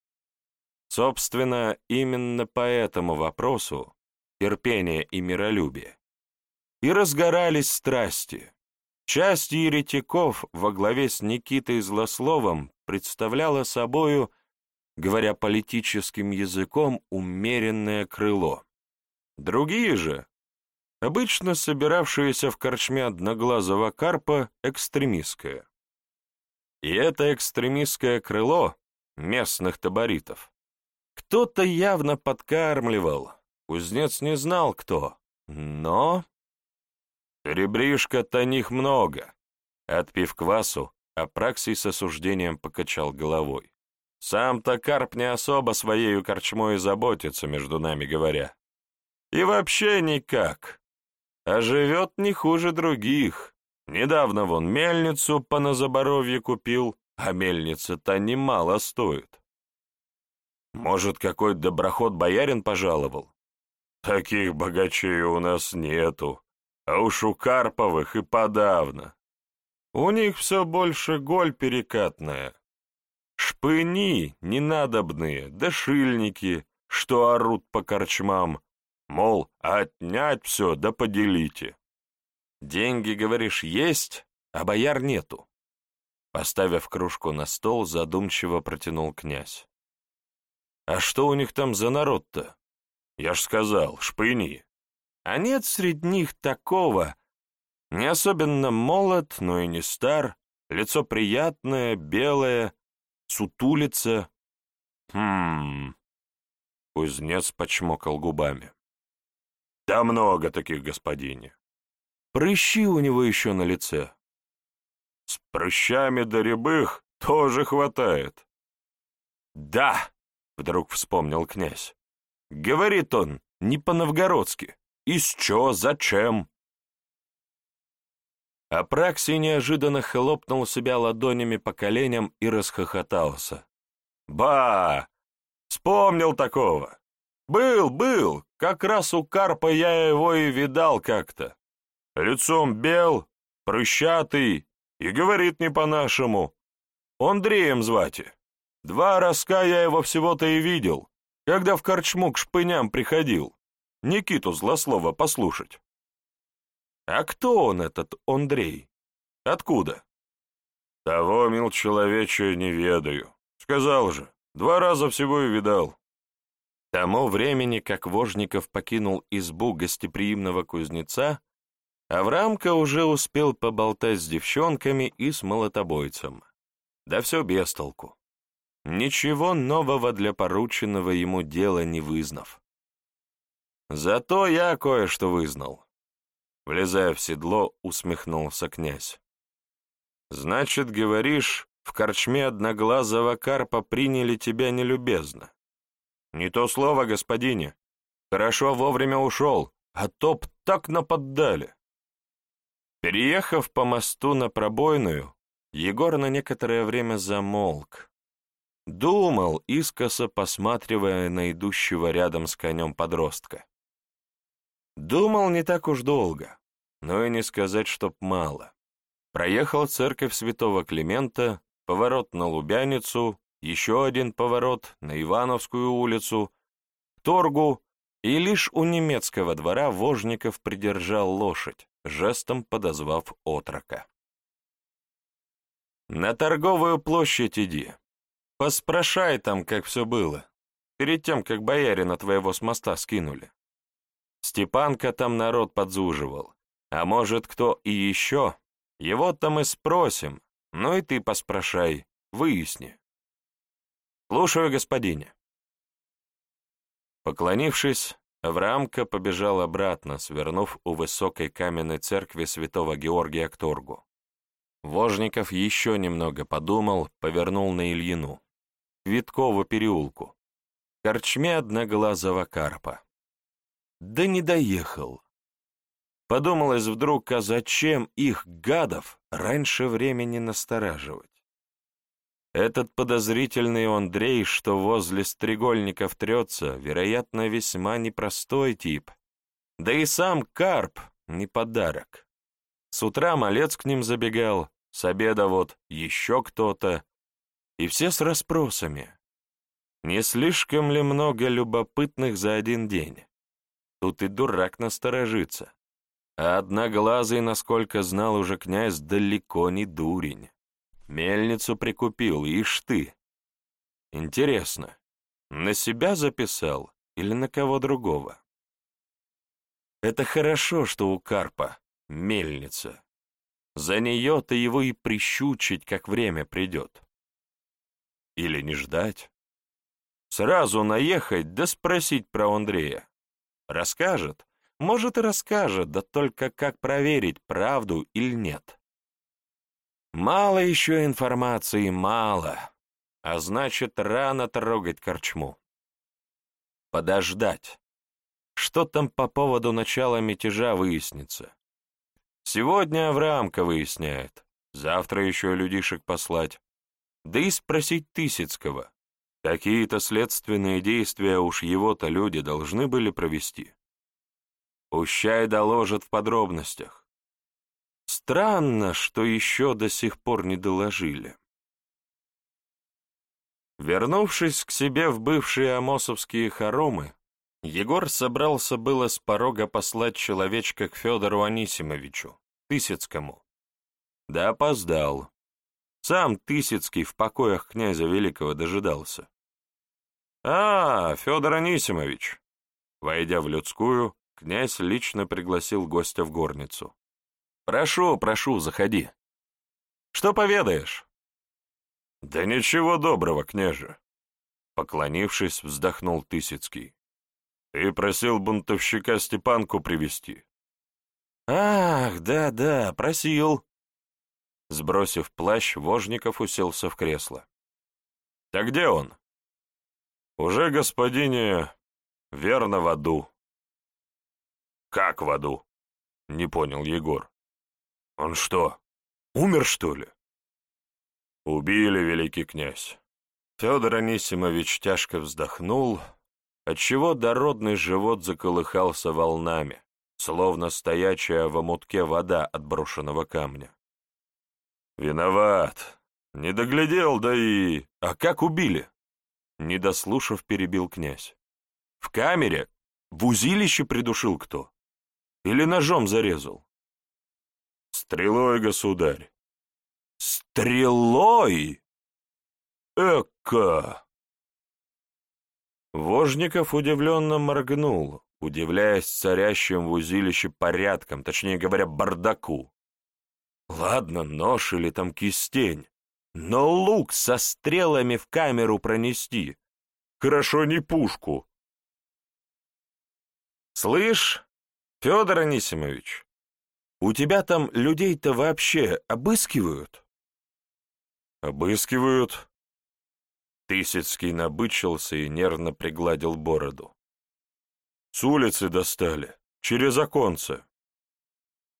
Собственно, именно по этому вопросу, терпение и миролюбие, и разгорались страсти. Часть еретиков во главе с Никитой Злословом представляла собою, говоря политическим языком, умеренное крыло. Другие же, обычно собиравшиеся в корчме одноглазого карпа, экстремистское. И это экстремистское крыло местных таборитов кто-то явно подкармливал, кузнец не знал кто, но... Ребришка-то них много. Отпив квасу, Апраксий с осуждением покачал головой. Сам-то карп не особо своею корчмой заботится, между нами говоря. И вообще никак. А живет не хуже других. Недавно вон мельницу по назаборовье купил, а мельница-то немало стоит. Может, какой доброход-боярин пожаловал? Таких богачей у нас нету, а уж у Карповых и подавно. У них все больше голь перекатная. Шпыни ненадобные, да шильники, что орут по корчмам, мол, отнять все да поделите. Деньги, говоришь, есть, а бояр нету. Поставив кружку на стол, задумчиво протянул князь. А что у них там за народ-то? Я ж сказал, шпыни. А нет среди них такого. Не особенно молод, но и не стар. Лицо приятное, белое, сутулица. Хм... Кузнец почмокал губами. Да много таких, господине. Прыщи у него еще на лице. С прыщами до рябых тоже хватает. Да, — вдруг вспомнил князь. «Говорит он, не по-новгородски. Из чё, зачем?» Апраксий неожиданно хлопнул себя ладонями по коленям и расхохотался. «Ба! Вспомнил такого! Был, был! Как раз у Карпа я его и видал как-то. Лицом бел, прыщатый, и говорит не по-нашему. Андреем звати. Два разка я его всего-то и видел, когда в корчму к шпыням приходил, Никиту Злослова послушать. А кто он, этот Андрей? Откуда? Того, мил человече, не ведаю. Сказал же, два раза всего и видал. К тому времени, как Вожников покинул избу гостеприимного кузнеца, Аврамка уже успел поболтать с девчонками и с молотобойцем. Да все без толку ничего нового для порученного ему дела не вызнав. Зато я кое-что вызнал. Влезая в седло, усмехнулся князь. Значит, говоришь, в корчме одноглазого карпа приняли тебя нелюбезно. Не то слово, господине. Хорошо вовремя ушел, а то б так наподдали. Переехав по мосту на пробойную, Егор на некоторое время замолк. Думал, искоса посматривая на идущего рядом с конем подростка. Думал не так уж долго, но и не сказать, чтоб мало. Проехал церковь святого Климента, поворот на Лубяницу, еще один поворот на Ивановскую улицу, торгу, и лишь у немецкого двора Вожников придержал лошадь, жестом подозвав отрока. «На торговую площадь иди. Поспрашай там, как все было, перед тем, как боярина твоего с моста скинули. Степанка там народ подзуживал, а может, кто и еще, его там и спросим, ну и ты поспрашай, выясни. Слушаю, господине». Поклонившись, Авраамка побежал обратно, свернув у высокой каменной церкви святого Георгия к торгу. Вожников еще немного подумал, повернул на Ильину, Виткову переулку, корчме одноглазого карпа. Да не доехал. Подумалось вдруг, а зачем их, гадов, раньше времени настораживать? Этот подозрительный Андрей, что возле стрегольников трется, вероятно, весьма непростой тип. Да и сам Карп не подарок. С утра малец к ним забегал, с обеда вот еще кто-то. И все с расспросами. Не слишком ли много любопытных за один день? Тут и дурак насторожится. А одноглазый, насколько знал уже князь, далеко не дурень. Мельницу прикупил, ишь ты. Интересно, на себя записал или на кого другого? Это хорошо, что у Карпа мельница. За нее-то его и прищучить, как время придет. Или не ждать. Сразу наехать да спросить про Андрея. Расскажет? Может, и расскажет, да только как проверить, правду или нет. Мало еще информации, мало. А значит, рано трогать корчму. Подождать. Что там по поводу начала мятежа выяснится? Сегодня Авраамка выясняет. Завтра еще людишек послать. Да и спросить Тысяцкого. Какие-то следственные действия уж его-то люди должны были провести. Пущай доложат в подробностях. Странно, что еще до сих пор не доложили. Вернувшись к себе в бывшие амосовские хоромы, Егор собрался было с порога послать человечка к Федору Анисимовичу, Тысяцкому. Да опоздал. Сам Тысяцкий в покоях князя Великого дожидался. «А, Федор Анисимович!» Войдя в людскую, князь лично пригласил гостя в горницу. «Прошу, прошу, заходи. Что поведаешь?» «Да ничего доброго, княже!» Поклонившись, вздохнул Тысяцкий. «Ты просил бунтовщика Степанку привести «Ах, да-да, просил!» Сбросив плащ, Вожников уселся в кресло. «Так где он?» «Уже, господине, верно в аду». «Как в аду?» — не понял Егор. Он что, умер, что ли? Убили, великий князь. Федор Анисимович тяжко вздохнул, отчего дородный живот заколыхался волнами, словно стоячая в омутке вода от брошенного камня. «Виноват. Не доглядел, да и... А как убили?» Не дослушав, перебил князь. «В камере? В узилище придушил кто? Или ножом зарезал?» «Стрелой, государь!» «Стрелой? Эка!» Вожников удивленно моргнул, удивляясь царящим в узилище порядком, точнее говоря, бардаку. Ладно, нож или там кистень, но лук со стрелами в камеру пронести. Хорошо не пушку. «Слышь, Федор Анисимович, у тебя там людей-то вообще обыскивают?» «Обыскивают?» Тысяцкий набычился и нервно пригладил бороду. «С улицы достали, через оконце.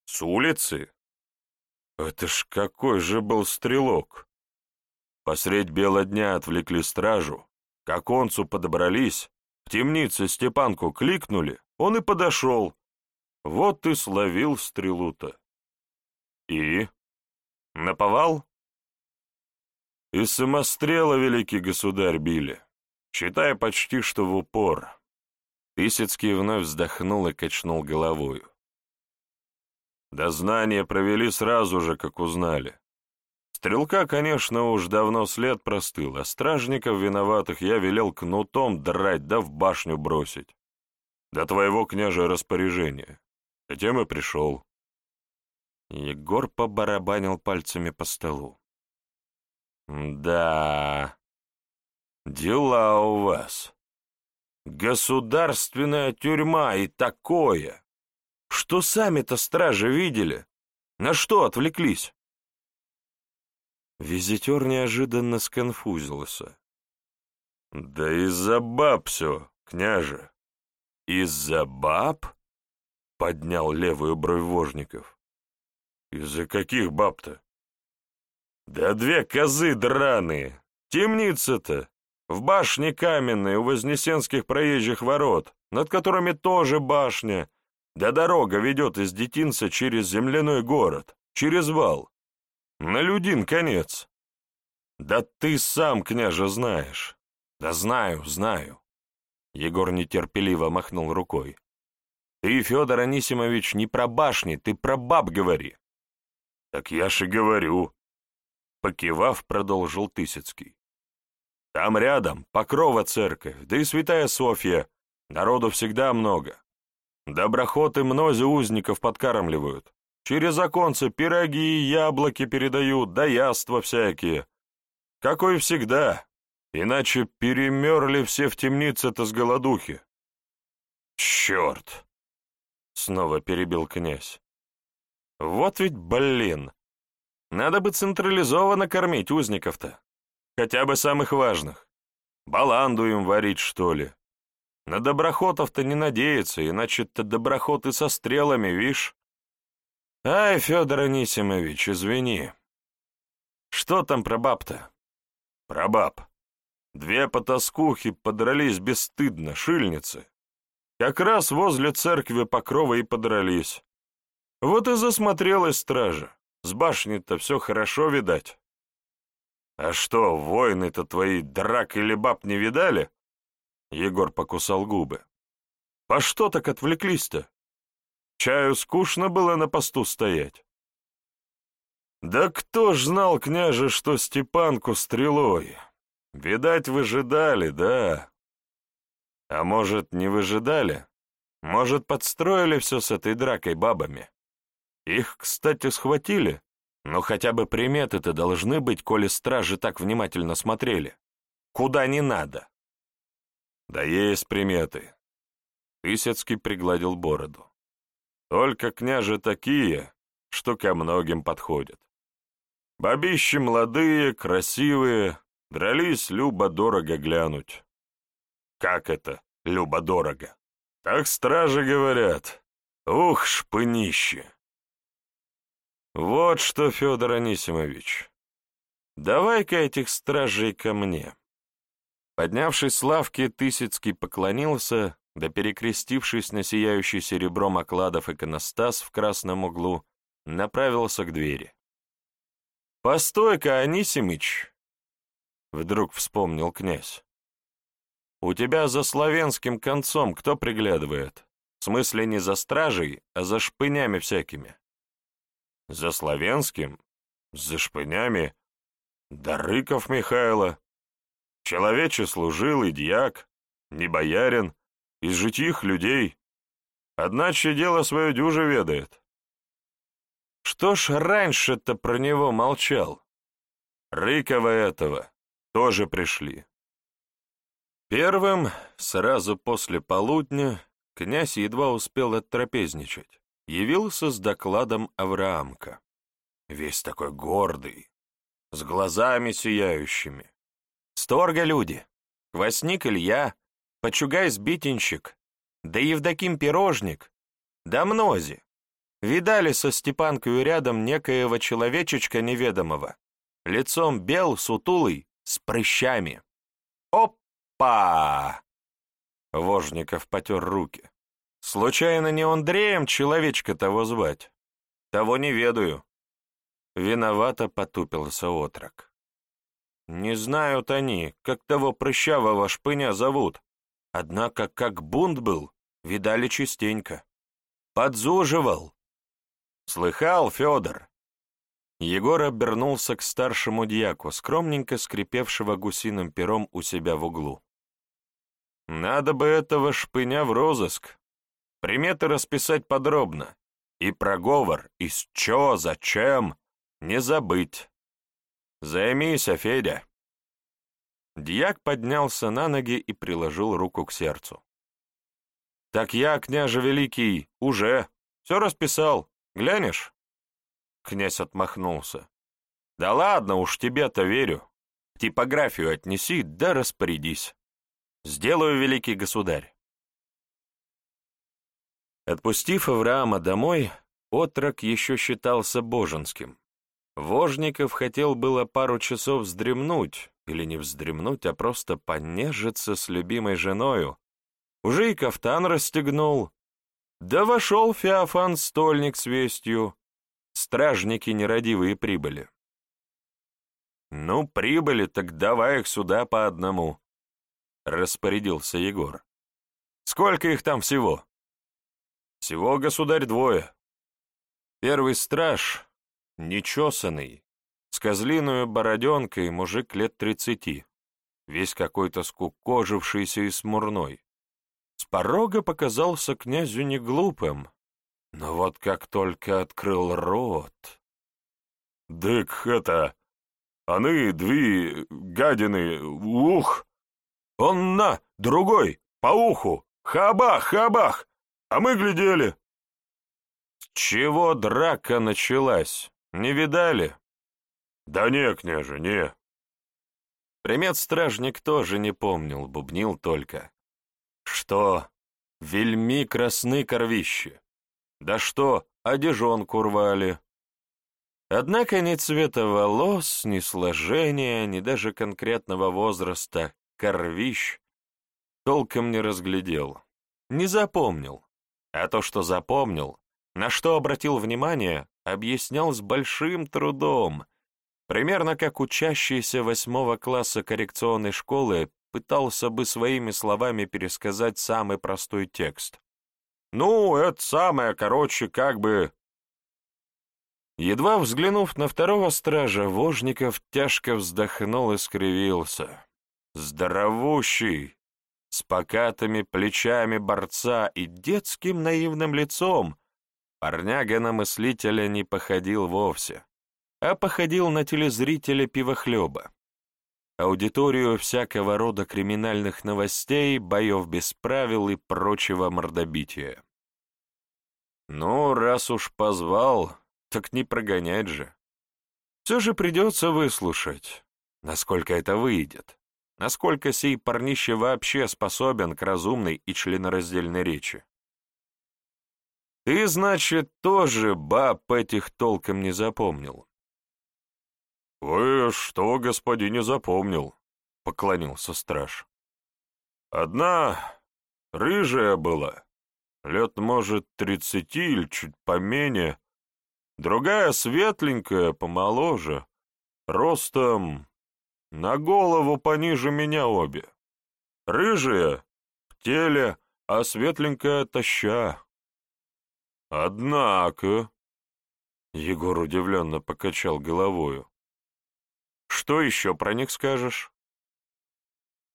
С улицы? Это ж какой же был стрелок! Посредь бела дня отвлекли стражу, к оконцу подобрались, в темнице Степанку кликнули, он и подошел. Вот и словил стрелу-то. И? Наповал? И самострела великий государь били, считая почти что в упор. Писецкий вновь вздохнул и качнул головою. Дознание провели сразу же, как узнали. Стрелка, конечно, уж давно след простыл, а стражников виноватых я велел кнутом драть да в башню бросить. До твоего княжа распоряжения. Затем и пришел. Егор побарабанил пальцами по столу. «Да, дела у вас. Государственная тюрьма и такое. Что сами-то стражи видели? На что отвлеклись?» Визитер неожиданно сконфузился. «Да из-за баб все, княже». «Из-за баб?» — поднял левую бровь Вожников. «Из-за каких баб-то?» «Да две козы драные! Темница-то! В башне каменной у Вознесенских проезжих ворот, над которыми тоже башня, да дорога ведет из детинца через земляной город, через вал. На Людин конец. Да ты сам, княже, знаешь. Да знаю, знаю. Егор нетерпеливо махнул рукой. Ты, Федор Анисимович, не про башни, ты про баб говори. Так я же говорю. Покивав, продолжил Тысяцкий. Там рядом Покрова церковь, да и Святая Софья. Народу всегда много. Доброхоты мнози узников подкармливают. Через оконцы пироги и яблоки передают, да яства всякие. Какой всегда. Иначе перемерли все в темнице-то с голодухи. Черт! Снова перебил князь. Вот ведь блин! Надо бы централизованно кормить узников-то. Хотя бы самых важных. Баланду им варить, что ли. На доброхотов-то не надеяться, иначе-то доброхоты со стрелами, вишь? Ай, Федор Анисимович, извини. Что там про баб-то? Про баб. Две потаскухи подрались бесстыдно, шильницы. Как раз возле церкви Покрова и подрались. Вот и засмотрелась стража. С башни-то все хорошо видать. А что, воины-то твои драк или баб не видали? Егор покусал губы. По что так отвлеклись-то? Чаю скучно было на посту стоять. Да кто ж знал, княже, что Степанку стрелой? Видать, выжидали, да. А может, не выжидали? Может, подстроили все с этой дракой бабами? Их, кстати, схватили, но хотя бы приметы-то должны быть, коли стражи так внимательно смотрели. Куда не надо. Да есть приметы. Тысяцкий пригладил бороду. Только княже такие, что ко многим подходят. Бабищи молодые, красивые, дрались любо-дорого глянуть. Как это любо-дорого? Так стражи говорят. Ух, шпынище! Вот что, Федор Анисимович, давай-ка этих стражей ко мне. Поднявшись с лавки, Тысяцкий поклонился, да перекрестившись на сияющий серебром окладов иконостас в красном углу, направился к двери. «Постой-ка, Анисимыч!» — вдруг вспомнил князь. «У тебя за славянским концом кто приглядывает? В смысле не за стражей, а за шпынями всякими?» «За славянским? За шпынями? Дарыков Михайло. Человече служил и дьяк, не боярин, из житих людей. Одначе дело свое дюже ведает. Что ж раньше-то про него молчал? Рыкова этого тоже пришли. Первым, сразу после полудня, князь едва успел оттрапезничать. Явился с докладом Авраамка. Весь такой гордый, с глазами сияющими. Сторга люди, Квасник Илья, Почугай-сбитенщик, да Евдоким Пирожник, Да мнози. Видали со Степанкою рядом некоего человечечка неведомого. Лицом бел, сутулый, с прыщами. Опа! Вожников потер руки. Случайно не Андреем человечка того звать? Того не ведаю. Виновато потупился отрок. Не знают они, как того прыщавого шпыня зовут. Однако, как бунт был, видали частенько. Подзуживал. Слыхал, Федор? Егор обернулся к старшему дьяку, скромненько скрипевшего гусиным пером у себя в углу. Надо бы этого шпыня в розыск. Приметы расписать подробно. И проговор, и с чё, зачем, не забыть. Займись, Федя. Дьяк поднялся на ноги и приложил руку к сердцу. «Так я, княже великий, уже. Все расписал. Глянешь?» Князь отмахнулся. «Да ладно уж, тебе-то верю. Типографию отнеси, да распорядись. Сделаю, великий государь». Отпустив Авраама домой, отрок еще считался боженским. Вожников хотел было пару часов вздремнуть, или не вздремнуть, а просто понежиться с любимой женою. Уже и кафтан расстегнул. Да вошел Феофан-стольник с вестью. Стражники нерадивые прибыли. «Ну, прибыли, так давай их сюда по одному», — распорядился Егор. «Сколько их там всего?» «Всего, государь, двое. Первый страж, нечесанный, с козлиную бороденкой мужик лет тридцати, весь какой-то скукожившийся и смурной. С порога показался князю неглупым, но вот как только открыл рот... «Дык, это... Они, две гадины, ух! Он на, другой, по уху! Хабах, хабах! А мы глядели!» «Чего драка началась? Не видали?» «Да не, княже, не». Примет стражник тоже не помнил, бубнил только. «Что? Вельми красны корвищи. Да что, одежонку рвали». Однако ни цвета волос, ни сложения, ни даже конкретного возраста корвищ толком не разглядел, не запомнил. А то, что запомнил, на что обратил внимание, объяснял с большим трудом, Примерно как учащийся восьмого класса коррекционной школы пытался бы своими словами пересказать самый простой текст. «Ну, это самое, короче, как бы...» Едва взглянув на второго стража, Вожников тяжко вздохнул и скривился. Здоровущий, с покатыми плечами борца и детским наивным лицом, парняга на мыслителя не походил вовсе а походил на телезрителя пивохлеба. Аудиторию всякого рода криминальных новостей, боев без правил и прочего мордобития. Ну, раз уж позвал, так не прогонять же. Все же придется выслушать, насколько это выйдет, насколько сей парнище вообще способен к разумной и членораздельной речи. Ты, значит, тоже баб этих толком не запомнил. «Вы что, господин, не запомнил?» — поклонился страж. «Одна рыжая была, лет, может, тридцати или чуть поменее, другая светленькая, помоложе, ростом на голову пониже меня обе. Рыжая в теле, а светленькая таща. Однако...» Егор удивленно покачал головою. Что еще про них скажешь?»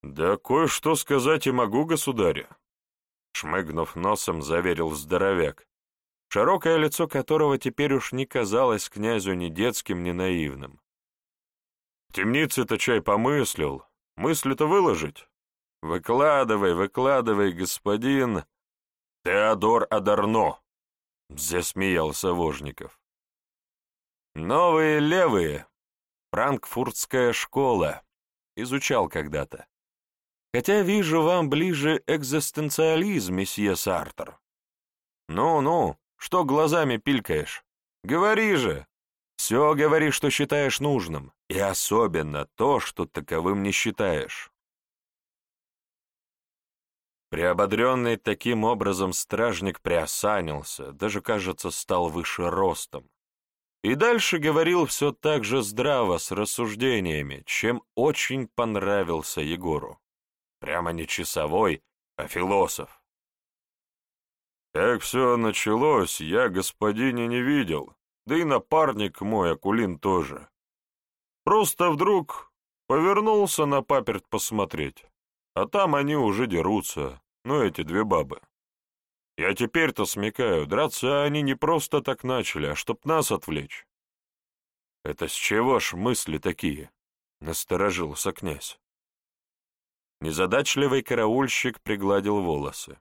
«Да кое-что сказать и могу, государя», — шмыгнув носом, заверил здоровяк, широкое лицо которого теперь уж не казалось князю ни детским, ни наивным. «В темнице-то чай помыслил, мысли-то выложить. Выкладывай, выкладывай, господин Теодор Адарно», — засмеялся Вожников. «Новые левые Франкфуртская школа. Изучал когда-то. Хотя вижу вам ближе экзистенциализм, месье Сартер. Ну-ну, что глазами пилькаешь? Говори же! Все говори, что считаешь нужным, и особенно то, что таковым не считаешь. Приободренный таким образом стражник приосанился, даже, кажется, стал выше ростом. И дальше говорил все так же здраво, с рассуждениями, чем очень понравился Егору. Прямо не часовой, а философ. Как все началось, я господине не видел, да и напарник мой, Акулин, тоже. Просто вдруг повернулся на паперть посмотреть, а там они уже дерутся, ну, эти две бабы. Я теперь-то смекаю, драться они не просто так начали, а чтоб нас отвлечь. Это с чего ж мысли такие? Насторожился князь. Незадачливый караульщик пригладил волосы.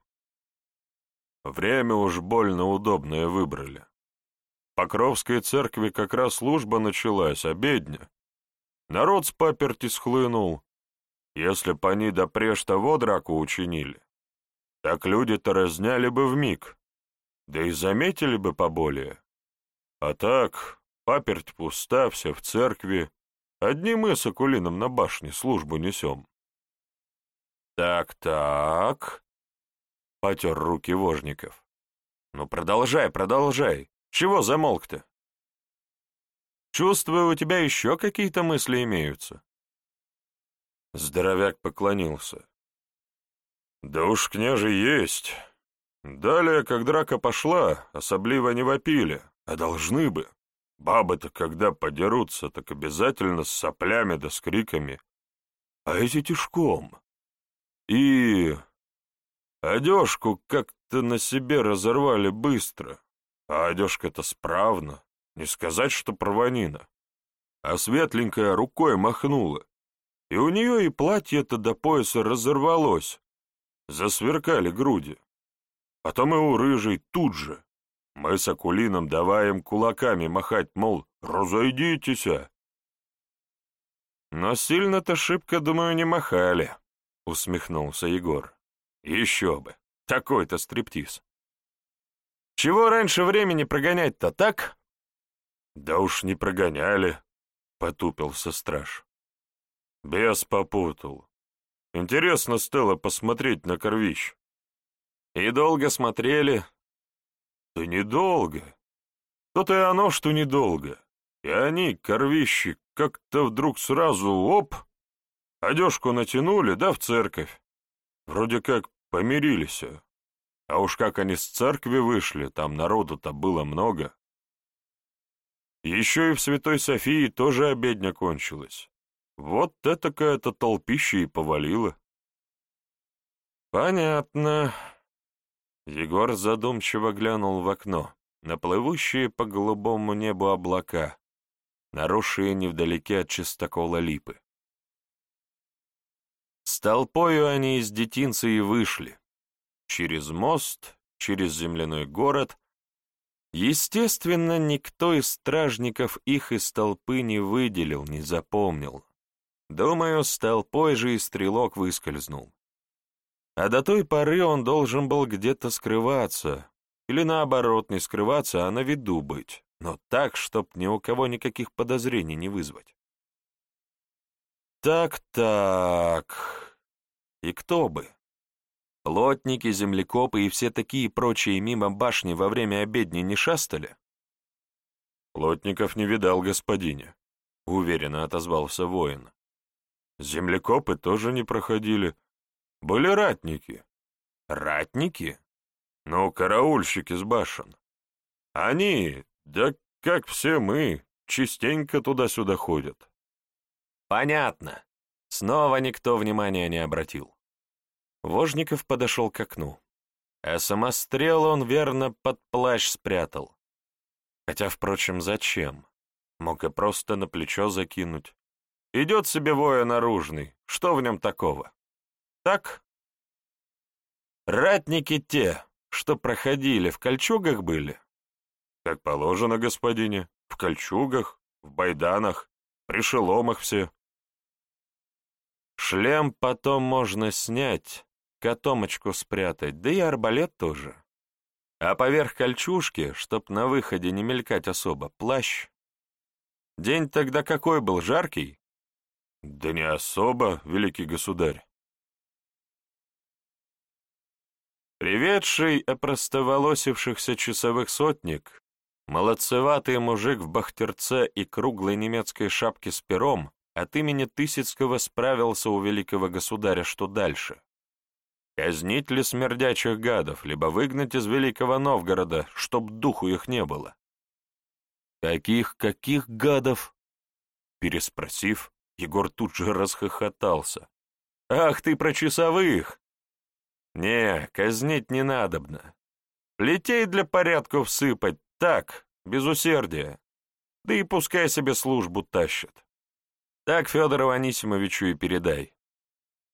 Время уж больно удобное выбрали. В Покровской церкви как раз служба началась, обедня. Народ с паперти схлынул. Если б они допреж того драку учинили, так люди-то разняли бы вмиг, да и заметили бы поболее. А так, паперть пуста, все в церкви, одни мы с Акулином на башне службу несем. «Так-так», — потер руки Вожников. «Ну продолжай, продолжай. Чего замолк-то?» «Чувствую, у тебя еще какие-то мысли имеются». Здоровяк поклонился. «Да уж, княже, есть. Далее, как драка пошла, особливо не вопили, а должны бы. Бабы-то, когда подерутся, так обязательно с соплями да с криками. А эти тишком. И одежку как-то на себе разорвали быстро, а одежка-то справна, не сказать, что провонина. А светленькая рукой махнула, и у нее и платье-то до пояса разорвалось, засверкали груди. Потом и у рыжей тут же. Мы с Акулином давай им кулаками махать, мол, разойдитесь. Но сильно-то шибко, думаю, не махали усмехнулся Егор. Еще бы, такой-то стриптиз. Чего раньше времени прогонять-то, так? Да уж не прогоняли, потупился страж. Бес попутал. Интересно стало посмотреть на корвищ. И долго смотрели? Да недолго. То-то и оно, что недолго. И они, корвищи, как-то вдруг сразу, оп, Одежку натянули, да в церковь. Вроде как помирились. А уж как они с церкви вышли, там народу-то было много. Еще и в Святой Софии тоже обедня кончилась. Вот это какая-то толпища и повалила. Понятно. Егор задумчиво глянул в окно, на плывущие по голубому небу облака, наросшие невдалеке от чистокола липы. С толпою они из детинца и вышли. Через мост, через земляной город. Естественно, никто из стражников их из толпы не выделил, не запомнил. Думаю, с толпой же и стрелок выскользнул. А до той поры он должен был где-то скрываться, или наоборот, не скрываться, а на виду быть, но так, чтоб ни у кого никаких подозрений не вызвать. Так-так... И кто бы? Плотники, землекопы и все такие прочие мимо башни во время обедни не шастали? Плотников не видал господине, уверенно отозвался воин. Землекопы тоже не проходили. Были ратники. Ратники? Ну, караульщики с башен. Они, да как все мы, частенько туда-сюда ходят. Понятно. Снова никто внимания не обратил. Вожников подошел к окну. А самострел он верно под плащ спрятал. Хотя, впрочем, зачем? Мог и просто на плечо закинуть. Идет себе воин наружный, что в нем такого? Так? Ратники те, что проходили, в кольчугах были? Как положено, господине, в кольчугах, в байданах, при шеломах все. Шлем потом можно снять, котомочку спрятать, да и арбалет тоже. а поверх кольчужки, чтоб на выходе не мелькать особо, плащ. День тогда какой был, жаркий? Да не особо, великий государь. Приведший опростоволосившихся часовых сотник, молодцеватый мужик в бахтерце и круглой немецкой шапке с пером, от имени Тысяцкого справился у великого государя, что дальше. Казнить ли смердячих гадов, либо выгнать из Великого Новгорода, чтоб духу их не было? «Каких-каких гадов?» Переспросив, Егор тут же расхохотался. «Ах ты про часовых! Не, казнить не надобно. Плетей для порядку всыпать, так, без усердия. Да и пускай себе службу тащат. Так Федору Анисимовичу и передай.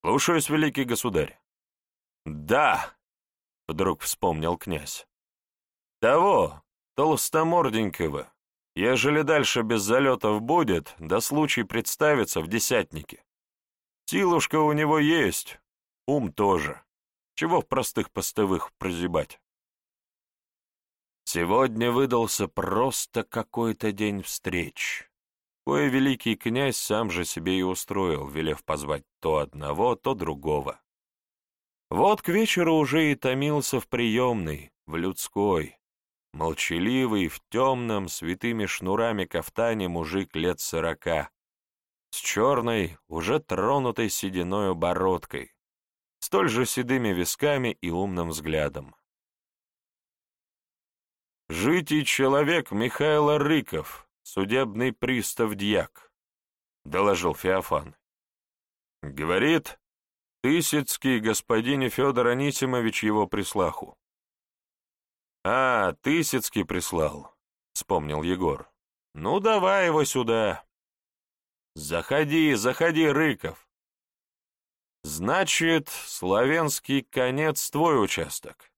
Слушаюсь, великий государь. Да, вдруг вспомнил князь. Того, толстоморденького, ежели дальше без залетов будет, да случай представится в десятнике. Силушка у него есть, ум тоже. Чего в простых постовых прозябать? Сегодня выдался просто какой-то день встреч. Кое великий князь сам же себе и устроил, велев позвать то одного, то другого. Вот к вечеру уже и томился в приемной, в людской, молчаливый, в темном, святыми шнурами кафтане мужик лет сорока, с черной, уже тронутой сединою бородкой, столь же седыми висками и умным взглядом. Житий человек Михаил Рыков, судебный пристав-дьяк», — доложил Феофан. «Говорит, Тысяцкий господине Федор Анисимович его прислаху». «А, Тысяцкий прислал», — вспомнил Егор. «Ну, давай его сюда». «Заходи, заходи, Рыков». «Значит, славянский конец твой участок.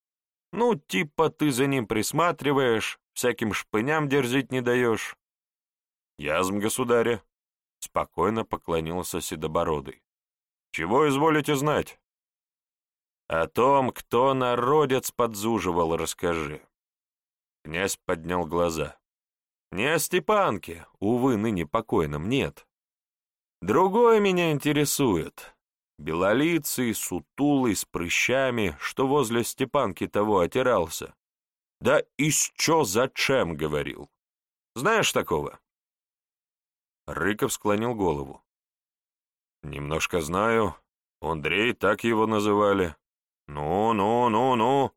Ну, типа ты за ним присматриваешь, всяким шпыням дерзить не даешь. «Язм, государя!» — спокойно поклонился Седобородый. «Чего изволите знать?» «О том, кто народец подзуживал, расскажи». Князь поднял глаза. «Не о Степанке, увы, ныне покойном, нет. Другое меня интересует. Белолицый, сутулый, с прыщами, что возле Степанки того отирался. Да из чё зачем, говорил. Знаешь такого?» Рыков склонил голову. «Немножко знаю. Андрей так его называли. Ну, ну, ну, ну.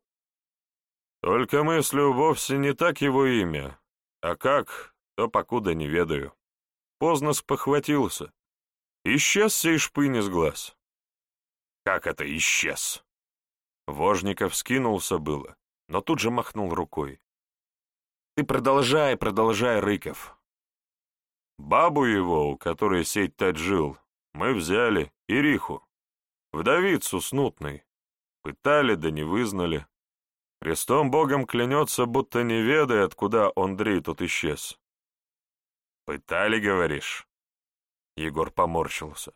Только мыслю вовсе не так его имя. А как, то покуда не ведаю. Поздно спохватился. Исчез сей шпынь из глаз». «Как это исчез?» Вожников скинулся было, но тут же махнул рукой. «Ты продолжай, продолжай, Рыков. Бабу его, у которой сеть тать жил, мы взяли, Ириху, вдовицу снутной. Пытали, да не вызнали. Крестом Богом клянется, будто не ведает, куда Андрей тут исчез. «Пытали, говоришь?» Егор поморщился.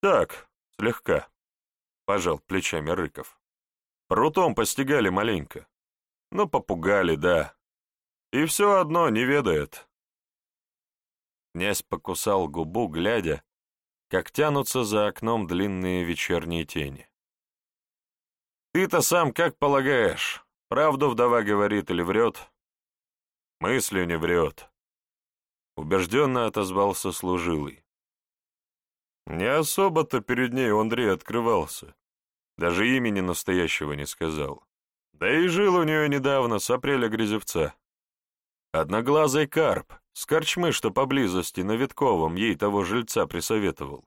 «Так, слегка», — пожал плечами Рыков. «Прутом постигали маленько. Ну, попугали, да. И все одно не ведает. Князь покусал губу, глядя, как тянутся за окном длинные вечерние тени. «Ты-то сам как полагаешь, правду вдова говорит или врет?» «Мыслью не врет», — убежденно отозвался служилый. Не особо-то перед ней Андрей открывался, даже имени настоящего не сказал. Да и жил у нее недавно, с апреля Грязевца. Одноглазый карп, с корчмы, что поблизости, на Витковом, ей того жильца присоветовал.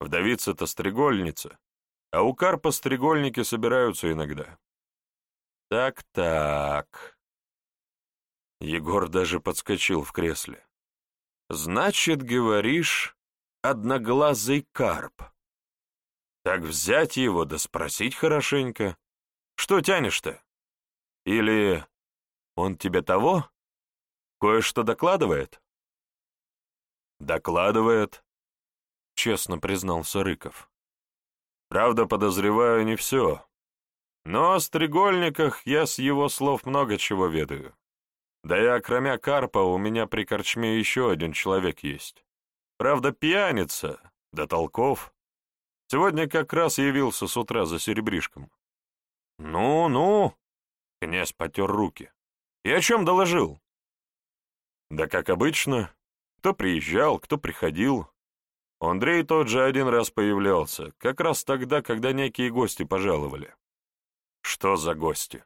Вдовица-то стрегольница, а у карпа стрегольники собираются иногда. Так-так. Егор даже подскочил в кресле. Значит, говоришь, одноглазый карп. Так взять его да спросить хорошенько. Что тянешь-то? Или он тебе того? Кое-что докладывает?» «Докладывает», — честно признался Рыков. «Правда, подозреваю не все. Но о стрегольниках я с его слов много чего ведаю. Да и окромя Карпа у меня при корчме еще один человек есть. Правда, пьяница, да толков. Сегодня как раз явился с утра за серебришком. «Ну-ну», — князь потер руки, — «и о чем доложил?» «Да как обычно, кто приезжал, кто приходил. Андрей тот же один раз появлялся, как раз тогда, когда некие гости пожаловали». «Что за гости?»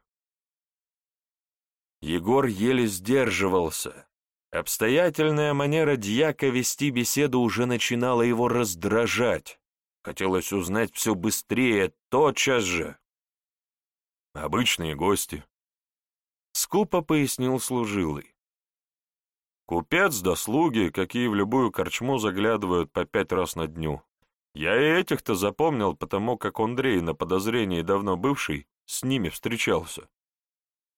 Егор еле сдерживался. Обстоятельная манера дьяка вести беседу уже начинала его раздражать. Хотелось узнать все быстрее, тотчас же. «Обычные гости», — скупо пояснил служилый. «Купец да слуги, какие в любую корчму заглядывают по пять раз на дню. Я и этих-то запомнил, потому как Андрей, на подозрении давно бывший, с ними встречался.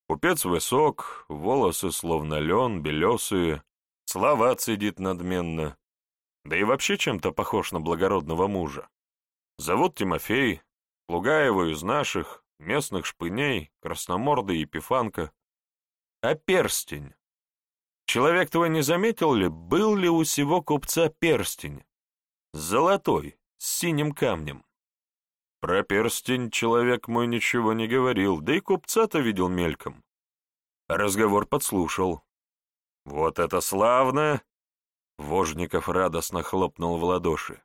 Купец высок, волосы словно лен, белесые, слова цедит надменно, да и вообще чем-то похож на благородного мужа. Зовут Тимофей, плуга его из наших, местных шпыней, красномордый Епифанка. А перстень? Человек твой не заметил ли, был ли у сего купца перстень? Золотой, с синим камнем. Про перстень человек мой ничего не говорил, да и купца-то видел мельком. Разговор подслушал. «Вот это славно!» Вожников радостно хлопнул в ладоши.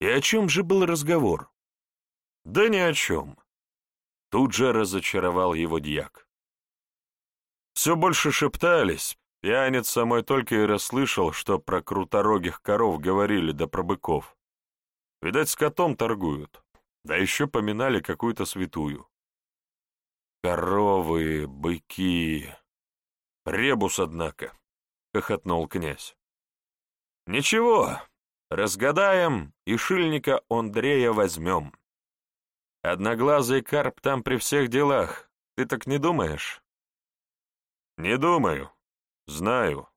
«И о чем же был разговор?» «Да ни о чем!» Тут же разочаровал его дьяк. Все больше шептались, пьяница мой только и расслышал, что про круторогих коров говорили, да про быков. Видать, с котом торгуют. Да еще поминали какую-то святую. Коровы, быки. Ребус, однако, — хохотнул князь. Ничего, разгадаем и шильника Андрея возьмем. Одноглазый карп там при всех делах, ты так не думаешь? Не думаю, знаю.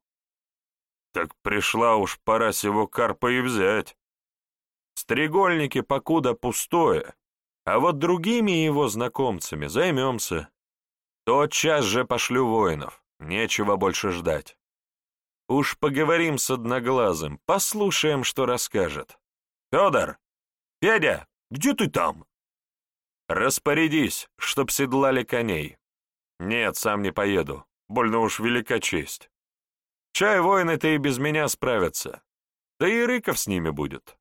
Так пришла уж пора сего карпа и взять. Стрегольники покуда пустое, а вот другими его знакомцами займемся. Тотчас же пошлю воинов, нечего больше ждать. Уж поговорим с Одноглазым, послушаем, что расскажет. Федор! Федя, где ты там? Распорядись, чтоб седлали коней. Нет, сам не поеду, больно уж велика честь. Чай воины-то и без меня справятся. Да и Рыков с ними будет.